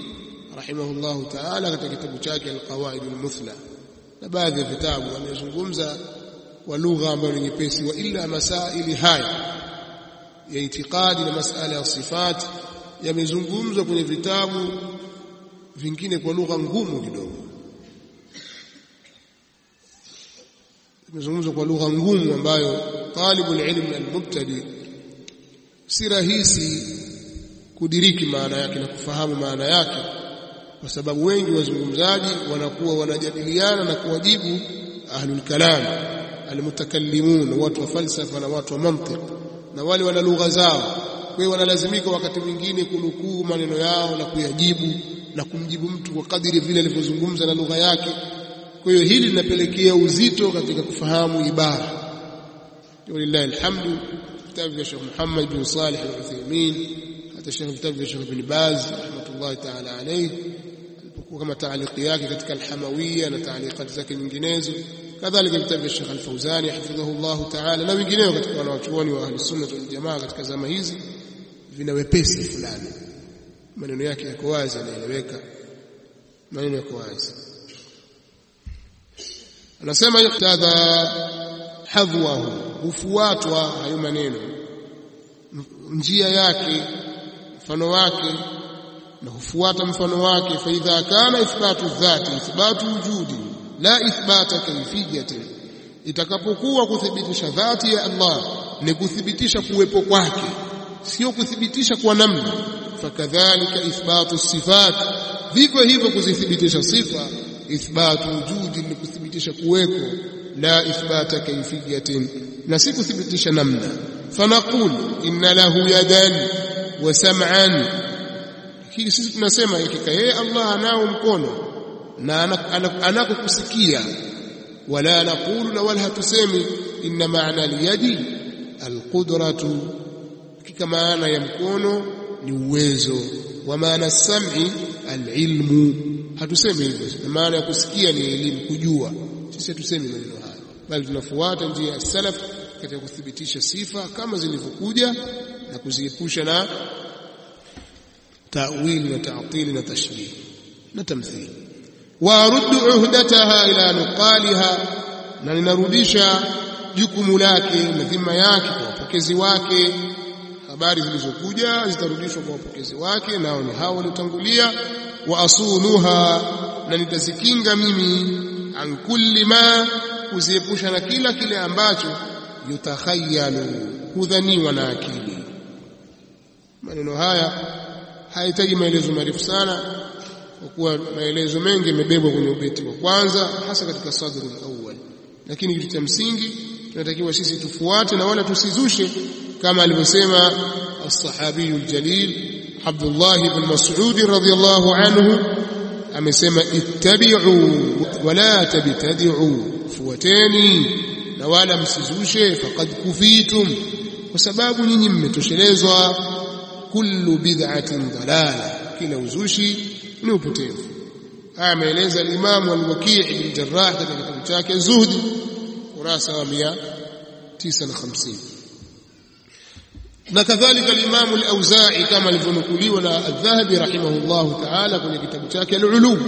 rahimahullahu ta'ala katika kitabu chake al-Qawaid al-Muthla. Na baadhi ya vitabu amezungumza kwa lugha ambayo ni nyepesi wa illa masaili haya ya itikadi na masala ya sifati yamezungumzwa kwenye vitabu vingine kwa lugha ngumu kidogo. Yamezungumzwa kwa lugha ngumu ambayo talibul ilm al-mubtadi si rahisi kudiriki maana yake na kufahamu maana yake kwa sababu wengi wazungumzaji wanakuwa wanajadiliana na kuwajibu ahlul kalam almutakallimun watu wa falsafa na watu wa mantiq na wale wana lugha zao. Kwa hiyo wanalazimika wakati mwingine kunukuu maneno yao na kuyajibu na kumjibu mtu kwa kadiri vile alivyozungumza na lugha yake. Kwa hiyo hili linapelekea uzito katika kufahamu ibara. Walillahi alhamdu vitabu vya Sheikh Muhammad bin Salih al-Uthaymeen hata Sheikh vitabu vya Sheikh bin Baz rahmatullahi ta'ala alayhi alipokuwa kama taaliki yake katika al-Hamawiyya na taalikati zake nyinginezo kadhalika kitabu cha Sheikh Al-Fauzani hafidhahu Allah ta'ala na wengineo katika wanawachuoni wa Ahlus Sunnah wal jamaa katika zama hizi vina wepesi fulani. Maneno yake yako wazi yanaeleweka. Maneno yako wazi. Anasema yuktadha hadhwahu hufuatwa hayo maneno. Njia yake mfano wake na hufuata mfano wake. Fa idha kana ithbatu dhati ithbatu wujudi la ithbata kayfiyati. Itakapokuwa kuthibitisha dhati ya Allah ni kuthibitisha kuwepo kwake sio kuthibitisha kwa namna. Fakadhalika ithbatu sifat vivyo hivyo kuzithibitisha sifa. Ithbatu wujudi ni kuthibitisha kuweko la ithbata kaifiyatin na si kuthibitisha namna. Fanaqul inna lahu yadan wa sam'an. Hili sisi tunasema hakika yeye Allah anao mkono na anakukusikia. Wala naqulu na wala hatusemi inna maana liyadi alqudratu. Hakika maana ya mkono ni uwezo. Wa maana sam'i alilmu. Hatusemi hivyo. Maana ya kusikia ni elimu kujua. Sisi hatusemi maneno hayo. Bali tunafuata njia ya salaf katika kuthibitisha sifa kama zilivyokuja na kuziepusha na ta'wili na taatili na tashbih na tamthili wa aruddu uhdataha ila nuqaliha na ninarudisha jukumu lake na dhima yake kwa wapokezi wake. Habari zilizokuja zitarudishwa kwa wapokezi wake nao ni hao waliotangulia. Wa asunuha na nitazikinga mimi an kulli ma kuziepusha na kila kile ambacho yutakhayalu hudhaniwa na akili. Maneno haya hayahitaji maelezo marefu sana kuwa maelezo mengi yamebebwa kwenye ubeti wa kwanza hasa katika sadri al-awwal. Lakini kitu cha msingi tunatakiwa sisi tufuate na wala tusizushe kama alivyosema as-sahabi al-jalil Abdullah ibn Mas'ud radhiyallahu anhu amesema ittabi'u wala tabtadi'u fuateni na wala msizushe faqad kufitum. Kwa sababu nyinyi mmetoshelezwa kullu bid'atin dalala kila uzushi ni upotevu haya ameeleza al-Imam al-Waki' ibn Jarrah katika kitabu chake Zuhdi kurasa wa 950 na kadhalika al-Imam al-Auza'i kama alivyonukuliwa na al-Dhahabi rahimahullahu ta'ala kwenye kitabu chake al-Ulum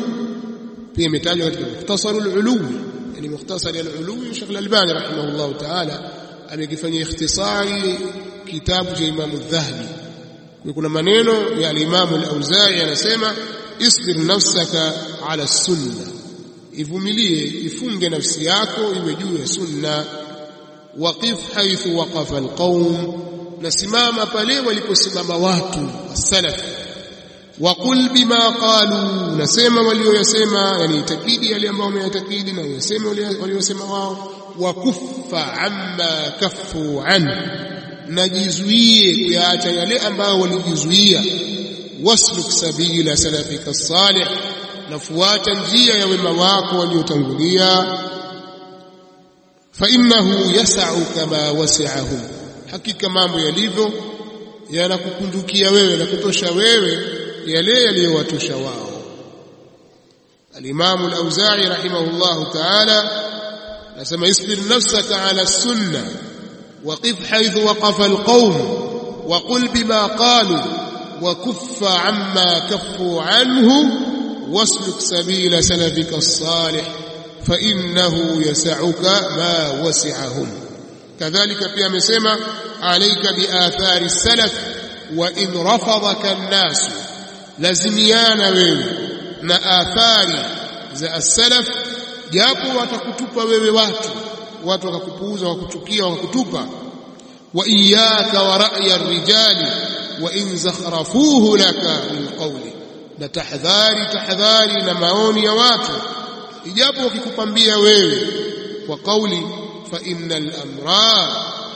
pia imetajwa katika mukhtasarul ulumi yani mukhtasari al-ulumi Sheikh al-Albani rahimahullah ta'ala amekifanyia ikhtisari kitabu cha Imam al-Dhahabi kuna maneno ya al-Imam al-Auza'i anasema isbir nafsaka ala sunna. Ivumilie ifunge nafsi yako iwe juu ya sunna. Waqif haithu waqafa alqaum nasimama pale waliposimama watu salaf waqul bima qalu. Nasema walioyasema yani itakidi yale ambao wameyatakidi na yasema waliosema wao. Wakuffa amma kaffu an. Najizuie kuyaacha yale ambao walijizuia واسلك سبيل سلفك الصالح. نفوات الجية يا ومواق فإنه يسع كما وسعه. حكي كما مياليه يا لك كندك يا ويوي. لك توشا ويوي يا لي الإمام الأوزاعي رحمه الله تعالى لسما اسبر نفسك على السنة. وقف حيث وقف القوم. وقل بما قالوا. وكف عما كفوا عنه واسلك سبيل سلفك الصالح فإنه يسعك ما وسعهم. كذلك في مسمى عليك بآثار السلف وإن رفضك الناس لازم يانا من ما آثار السلف جابوا وتكتب ويوات وتكتبوز وكتكي وكتب وإياك ورأي الرجال wa in zakhrafuhu laka min qawli na tahadhari tahadhari na maoni ya watu. Ijapo wakikupambia wewe kwa kauli fa innal amra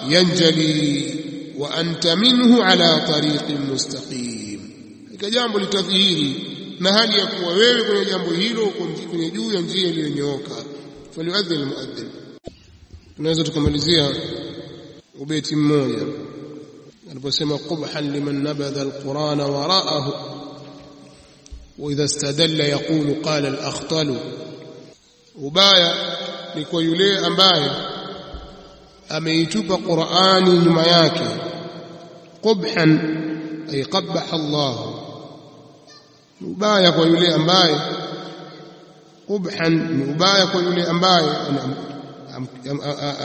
yanjali wa anta minhu ala tariqin mustaqim. Ika jambo litadhihiri na hali ya kuwa wewe kwenye jambo hilo kwenye juu ya njia iliyonyooka falyuadhin almuadhin tunaweza tukamalizia ubeti mmoja الفسمة قبحا لمن نبذ القرآن وراءه وإذا استدل يقول قال الأخطل وبايا لكو يلي أمبايا أم يتوب قرآن المياك قبحا أي قبح الله وبايا ويلي أمبايا قبحا وبايا ويلي أمبايا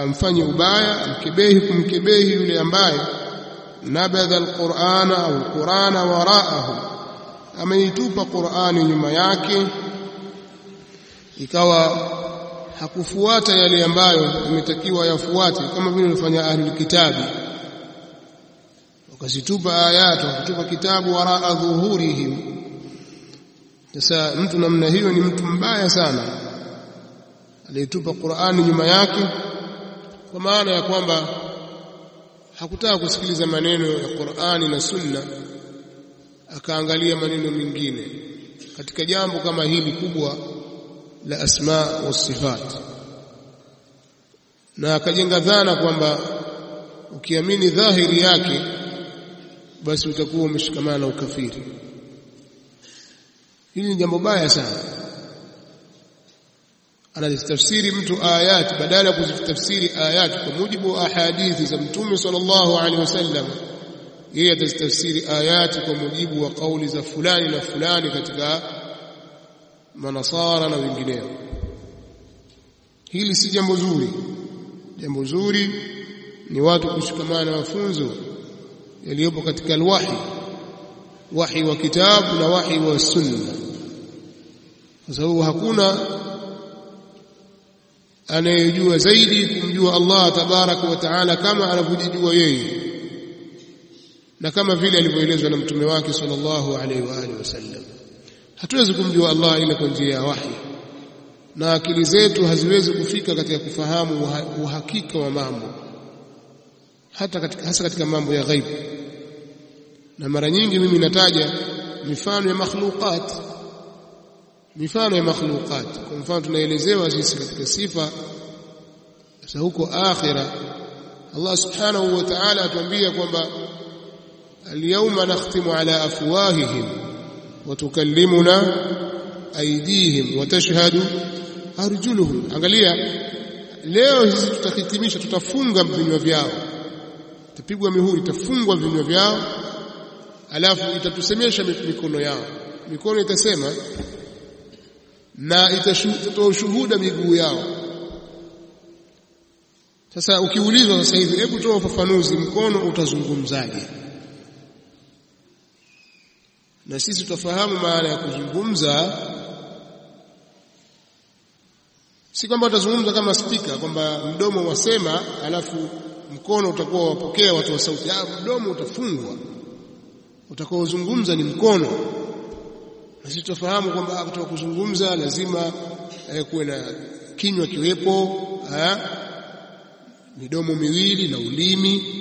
أم فني وبايا أم كبيه كم كبيه يلي أمبايا nabadha alqur'ana au alqur'ana wara'ahu ameitupa Qur'ani nyuma yake ikawa hakufuata yale ambayo imetakiwa yafuate kama vile alifanya ahlul kitabi wakazitupa ayatu wakatupa kitabu waraa dhuhurihim sasa mtu namna hiyo ni mtu mbaya sana aliyetupa Qur'ani nyuma yake kwa maana ya kwamba hakutaka kusikiliza maneno ya Qur'ani na Sunna akaangalia maneno mengine katika jambo kama hili kubwa la asma wa sifat. Na akajenga dhana kwamba ukiamini dhahiri yake basi utakuwa umeshikamana na ukafiri. Hili ni jambo baya sana anazitafsiri mtu ayati badala ya kuzitafsiri ayati kwa mujibu wa ahadithi za mtume sallallahu alaihi wasallam yeye atazitafsiri ayati kwa mujibu wa kauli za fulani na fulani katika manasara na wengineo. Hili si jambo zuri. Jambo zuri ni watu kushikamana na mafunzo yaliyopo katika alwahi wahi wa kitabu na wahi wa sunna. Kwa sababu hakuna anayejua zaidi kumjua Allah tabaraka wa taala kama anavyojijua yeye. Na kama vile alivyoelezwa na mtume wake sallallahu alaihi wa alihi wasallam. Hatuwezi kumjua Allah ila kwa njia ya wahi. Na akili zetu haziwezi kufika katika kufahamu uhakika wa mambo. Hata katika, hasa katika mambo ya ghaibu na mara nyingi mimi nataja mifano ya makhluqat mifano ya makhluqat. Kwa mfano tunaelezewa sisi katika sifa sasa huko akhira, Allah subhanahu wa ta'ala atuambia kwamba al-yawma nakhtimu ala afwahihim wa tukallimuna aydihim wa tashhadu arjuluhum. Angalia leo sisi tutahitimisha, tutafunga vinywa vyao, itapigwa mihuri, itafungwa vinywa vyao, alafu itatusemesha mikono yao, mikono itasema na itatoa ushuhuda miguu yao. Sasa ukiulizwa sasa hivi hebu toa ufafanuzi mkono utazungumzaje? Na sisi tutafahamu maana ya kuzungumza. Si kwamba utazungumza kama spika kwamba mdomo wasema alafu mkono utakuwa wapokea watu wa sauti. Ah mdomo utafungwa. Utakaozungumza ni mkono na sisi tufahamu kwamba wa kuzungumza lazima eh, kuwe na kinywa kiwepo eh, midomo miwili na ulimi.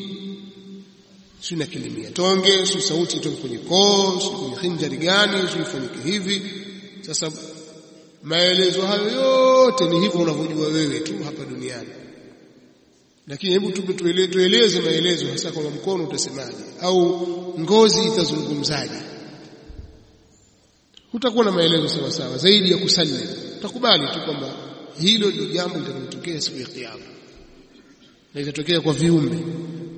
Si na kilimia tonge si sauti itoke kwenye koo si kwenye hinjari gani si ifanyike hivi. Sasa maelezo hayo yote ni hivyo unavyojua wewe tu hapa duniani. Lakini hebu tuele, tueleze maelezo hasa kwamba mkono utasemaje au ngozi itazungumzaje hutakuwa na maelezo sawa sawa zaidi ya kusalli utakubali tu kwamba hilo ndio jambo litakalotokea siku ya kiyama. Na litatokea kwa viumbe.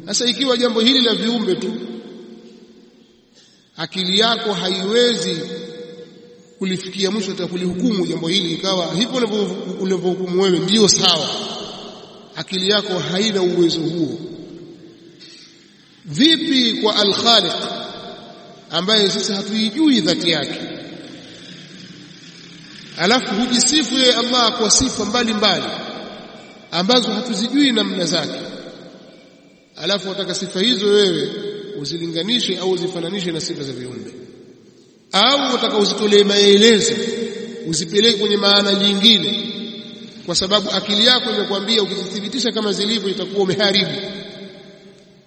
Sasa ikiwa jambo hili la viumbe tu akili yako haiwezi kulifikia mwisho hata kulihukumu jambo hili ikawa hivyo unavyohukumu wewe ndio sawa. Akili yako haina uwezo huo. Vipi kwa al-Khaliq ambaye sisi hatuijui dhati yake alafu hujisifu yeye Allah kwa sifa mbalimbali ambazo hatuzijui namna zake. Alafu wataka sifa hizo wewe uzilinganishe au uzifananishe na sifa za viumbe. Au wataka uzitolee maelezo uzipeleke kwenye maana nyingine. Kwa sababu akili yako imekwambia ukizithibitisha kama zilivyo itakuwa umeharibu.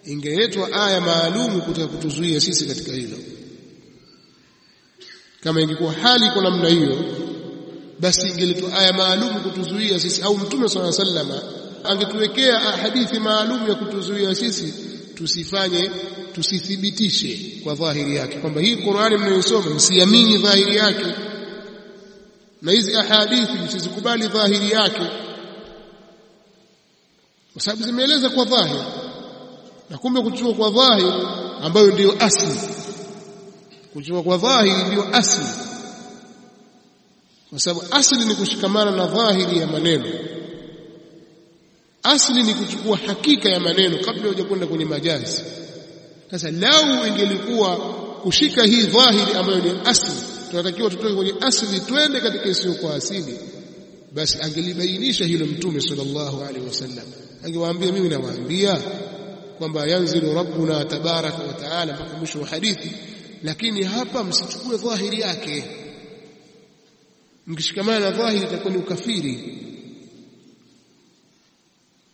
Ingeletwa aya maalumu kutaka kutuzuia sisi katika hilo. Kama ingekuwa hali kwa namna hiyo basi ingeletwa aya maalum kutuzuia sisi au mtume swalla sallama angetuwekea hadithi maalum ya kutuzuia sisi tusifanye tusithibitishe kwa dhahiri yake kwamba hii Qur'ani mnayosoma msiamini dhahiri yake. Na hizi ahadithi msizikubali dhahiri yake kwa sababu zimeeleza kwa dhahiri na kumbe kuchukua kwa dhahiri ambayo ndiyo asli kuchukua kwa dhahiri ndiyo asli kwa sababu asli ni kushikamana na dhahiri ya maneno. Asli ni kuchukua hakika ya maneno kabla hujakwenda kwenye majazi. Sasa lau ingelikuwa kushika hii dhahiri ambayo ni asli tunatakiwa tutoke kwenye asli twende katika isiyokuwa asili basi angelibainisha hilo mtume sallallahu alaihi wasallam. Angewaambia mimi nawaambia kwamba yanzilu rabbuna tabaraka wa taala mpaka mwisho wa hadithi lakini hapa msichukue dhahiri yake mkishikamana na dhahiri itakuwa ni ukafiri.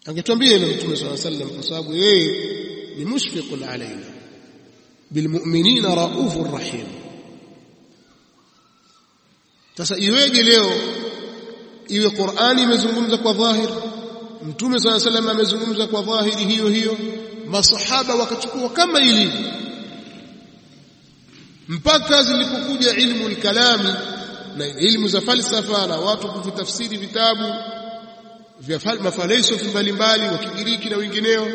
Angetwambia ile mtume swalla sallam kwa sababu yeye ni mushfiqun alaina bilmu'minina raufur rahim. Sasa iweje leo iwe Qur'ani imezungumza kwa dhahir mtume swalla sallam amezungumza kwa dhahiri hiyo hiyo masahaba wakachukua kama ilivyo. Mpaka zilipokuja ilmu al-kalami na ilmu za falsafa na watu kuvitafsiri vitabu vya mafalsafa mbalimbali wa Kigiriki na wengineo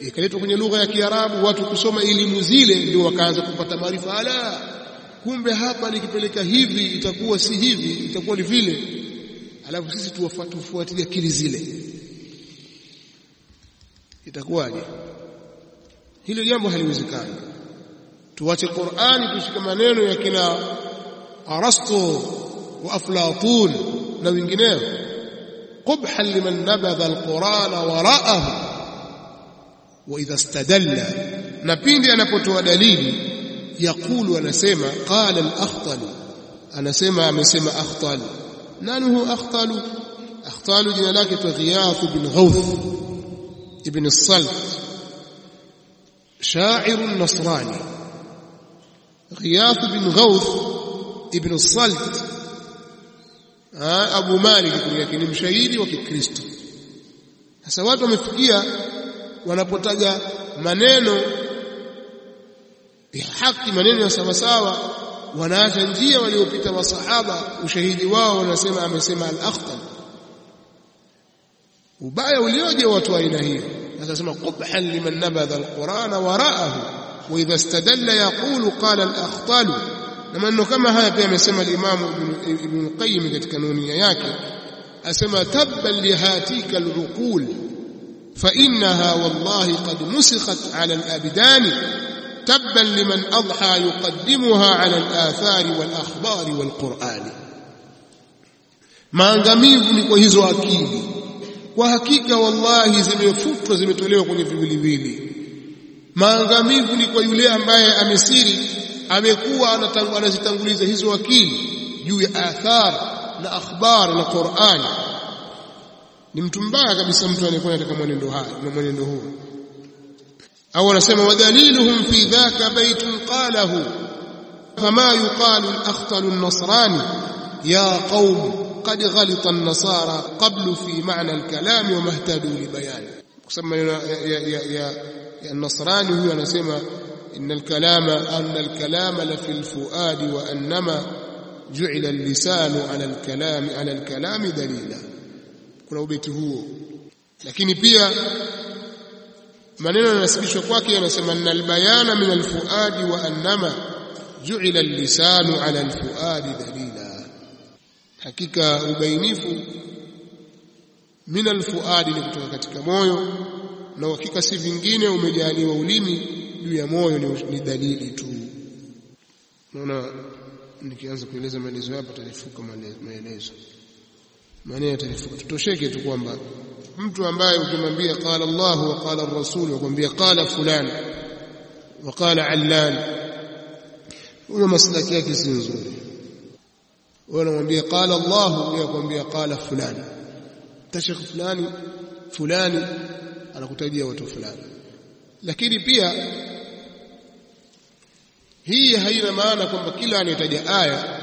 ikaletwa kwenye lugha ya Kiarabu watu kusoma elimu zile ndio wakaanza kupata maarifa ala kumbe hapa nikipeleka hivi itakuwa si hivi itakuwa ni vile. Alafu sisi tuwafuatilie akili zile. Itakuwaje? Hilo jambo haliwezekani. Tuache Qur'ani tushike maneno ya kina أرسطو وأفلاطون لو إنجنير قبحا لمن نبذ القرآن وراءه. وإذا استدل نبين أنا كنت دليل. يقول أنا سيما قال الأخطل. أنا سيما من سيما أخطل. نانه أخطل؟ أخطل جنالك غياث بن غوث ابن الصلت. شاعر نصراني. غياث بن غوث ابن الصلت Abu Malik yake ni mshairi wa Kikristo. Sasa watu wamefikia wanapotaja maneno ya haki, maneno ya sawa sawa, wanaacha njia waliopita masahaba, ushahidi wao wanasema amesema al-Akhtal. Ubaya ulioje watu wa aina hiyo. Akasema qubhan liman nabadha al-Qur'ana wara'ahu wa idha istadalla yaqulu qala al-Akhtal na maneno kama haya pia amesema alimamu Ibn Qayyim katika nunia yake. Asema tabban lihatika al-uqul fa innaha wallahi qad musikhat ala al-abdan tabban liman adha yuqaddimuha ala alathari walakhbari wal-akhbari maangamivu ni kwa hizo akili. Kwa hakika wallahi zimefutwa zimetolewa kwenye viwiliwili. Maangamivu ni kwa yule ambaye amesiri amekuwa anazitanguliza hizo akili juu ya athar na akhbar na Qur'an ni mtu mbaya kabisa mtu anayekwenda katika mwenendo haya na mwenendo huu au anasema wadaliluhum fi dhaka baitun qalahu fama yuqalu al-akhtal an-nasrani ya qaum قد غلط النصارى قبل في معنى الكلام وما اهتدوا لبيانه kusema ya, ya, ya, ya, ya النصراني huyo anasema ان الكلام ان الكلام لفي الفؤاد وانما جعل اللسان على الكلام على الكلام دليلا kuna ubeti huo lakini pia maneno yanasibishwa kwake yanasema ان البيان من الفؤاد وانما جعل اللسان على الفؤاد دليلا hakika ubainifu min alfuadi ni kutoka katika moyo na hakika si vingine umejaliwa ulimi juu ya moyo ni, ni dalili tu. Naona nikianza kueleza maelezo hapa talifuka maelezo. Maana yatalifuka tutosheke tu kwamba mtu ambaye ukimwambia qala Allah wa qala ar-rasul wakwambia qala fulani wa qala allan huyo maslaki yake si nzuri. Wewe unamwambia qala Allah yeye akwambia qala fulani tashekh fulani fulani anakutajia watu fulani. Lakini pia hii haina maana kwamba kila anayetaja aya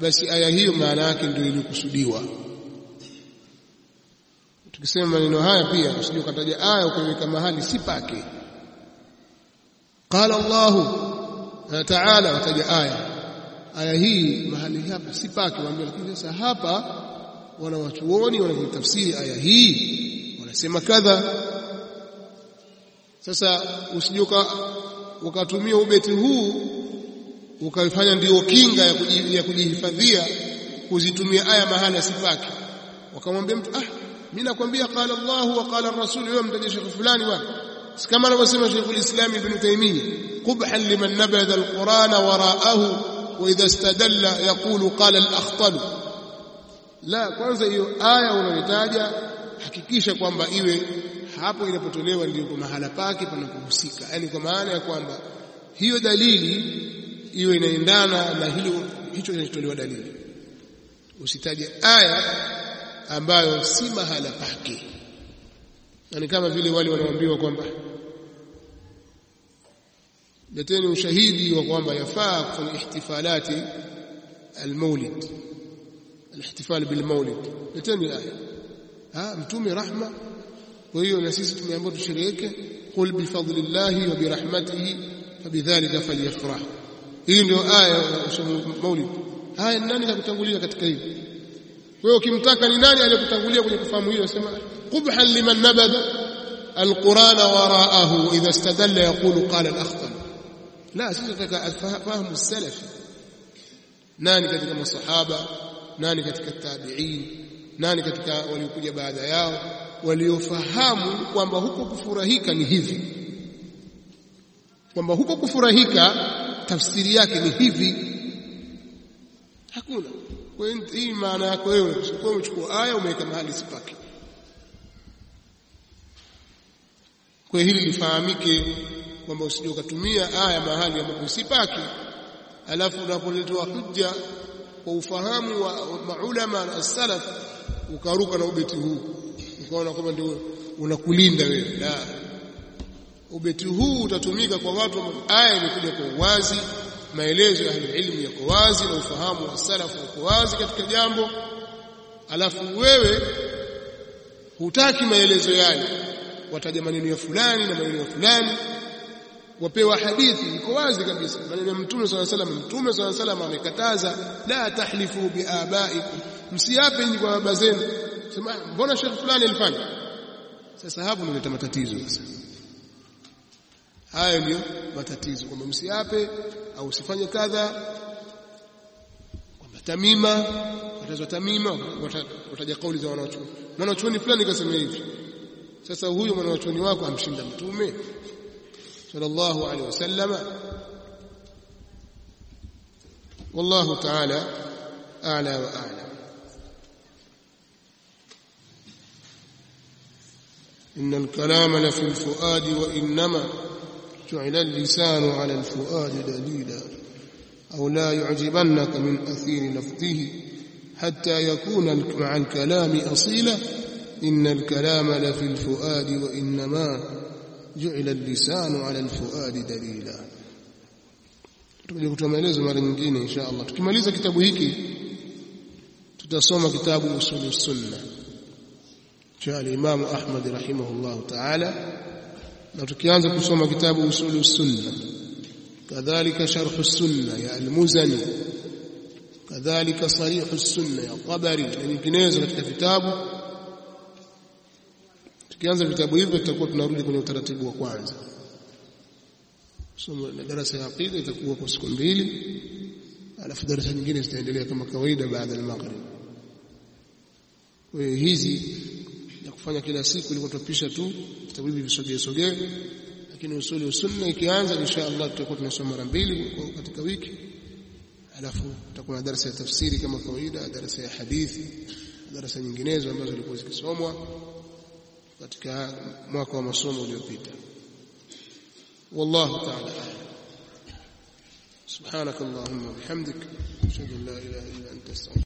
basi aya hiyo maana yake ndio ilikusudiwa tukisema maneno haya pia usije ukataja aya ukaiweka mahali si pake. Qala Allah ta'ala wataja aya. Aya hii mahali hapa si pake. Waambia lakini sasa hapa wana wanawachuoni wanatafsiri aya hii wanasema kadha. Sasa usije ukatumia ubeti huu ukaifanya ndio kinga ya kujihifadhia kuzitumia aya mahala sipaki wakamwambia mtu ah mimi nakwambia qala Allahu wa qala ar-rasul yeye mtaje shekhi fulani wa kama anavyosema Sheikhul Islam Ibn Taymiyyah qubhan liman nabadha al-Qur'an wara'ahu wa idha istadalla yaqulu qala al-akhtal la kwanza hiyo aya unayotaja hakikisha kwamba iwe hapo inapotolewa ndio mahala pake panapohusika yani kwa maana ya kwamba hiyo dalili iwe inaendana na hilo hicho kinachotolewa dalili. Usitaje aya ambayo si mahala pake. Yani kama vile wale wanaoambiwa kwamba leteni ushahidi wa kwamba yafaa kufanya ihtifalati almaulid alihtifal bilmaulid leteni aya. Ha mtume rahma. Kwa hiyo na sisi tumeambiwa tushereheke. Qul bifadlillahi wa birahmatihi fabidhalika falyafrah hii ndio aya ya maulid haya nani kakutangulia katika hili wewe ukimtaka ni nani aliyekutangulia kwenye kufahamu hiyo sema qubhan liman nabada alqurana waraahu idha istadalla yaqulu qala al-akhtar la sisi tunataka fahamu salafi nani katika masahaba nani katika tabi'in nani katika waliokuja baada yao waliofahamu kwamba huko kufurahika ni hivi kwamba huko kufurahika tafsiri yake ni hivi. Hakuna. Hii maana yako wewe sio umechukua aya umeweka mahali sipaki kwa hili lifahamike kwamba usije ukatumia aya mahali ambapo sipaki alafu unapoletewa hujja kwa ufahamu wa maulama na salaf ukaruka na ubeti huu. Ukaona kwamba ndio unakulinda wewe. La ubeti huu utatumika kwa watu aya imekuja kwa uwazi maelezo ya ilmu yako wazi na ufahamu wa salafu uko wazi katika jambo. Alafu wewe hutaki maelezo yale wataja maneno ya fulani na maneno ya fulani wapewa hadithi iko wazi kabisa. Maneno ya mtume swalla salam mtume swalla salam amekataza la tahlifu biabaikum msiape nyinyi kwa baba zenu. Sema mbona shekhi fulani alifanya sasa hapo ndio matatizo. sasa hayo ndio matatizo kwamba msiape au usifanye kadha tamima watazwa tamima wataja kauli za wanachuoni mwanachuoni fulani kasema hivi sasa huyo mwanachuoni wako amshinda mtume sallallahu alaihi wasallama wallahu ta'ala a'la wa a'lam إن الكلام لفي الفؤاد وإنما جعل اللسان على الفؤاد دليلا أو لا يعجبنك من أثير لفظه حتى يكون مع الكلام أصيلا إن الكلام لفي الفؤاد وإنما جعل اللسان على الفؤاد دليلا. تريد كتب ماليزو إن شاء الله تكما ليزا كتاب هيكي تتصوم كتاب أصول السنة جاء الإمام أحمد رحمه الله تعالى na tukianza kusoma kitabu usulu sunna kadhalika sharhu sunna ya almuzani kadhalika sarihu sunna ya Tabari na nyinginezo katika vitabu. Tukianza vitabu hivyo tutakuwa tunarudi kwenye utaratibu wa kwanza. Somo la darasa ya aqida itakuwa kwa siku mbili alafu darasa nyingine zitaendelea kama kawaida baada ya maghrib. Hizi ya kufanya kila siku ilikuwa tupisha tu vitabu hivi visogee sogee lakini usuli usunna ikianza insha Allah tutakuwa tunasoma mara mbili katika wiki alafu tutakuwa na darasa ya tafsiri kama kawaida darasa ya hadithi darasa nyinginezo ambazo zilikuwa zikisomwa katika mwaka wa masomo uliopita والله تعالى أعلم سبحانك اللهم وبحمدك أشهد أن لا إله إلا أنت أستغفرك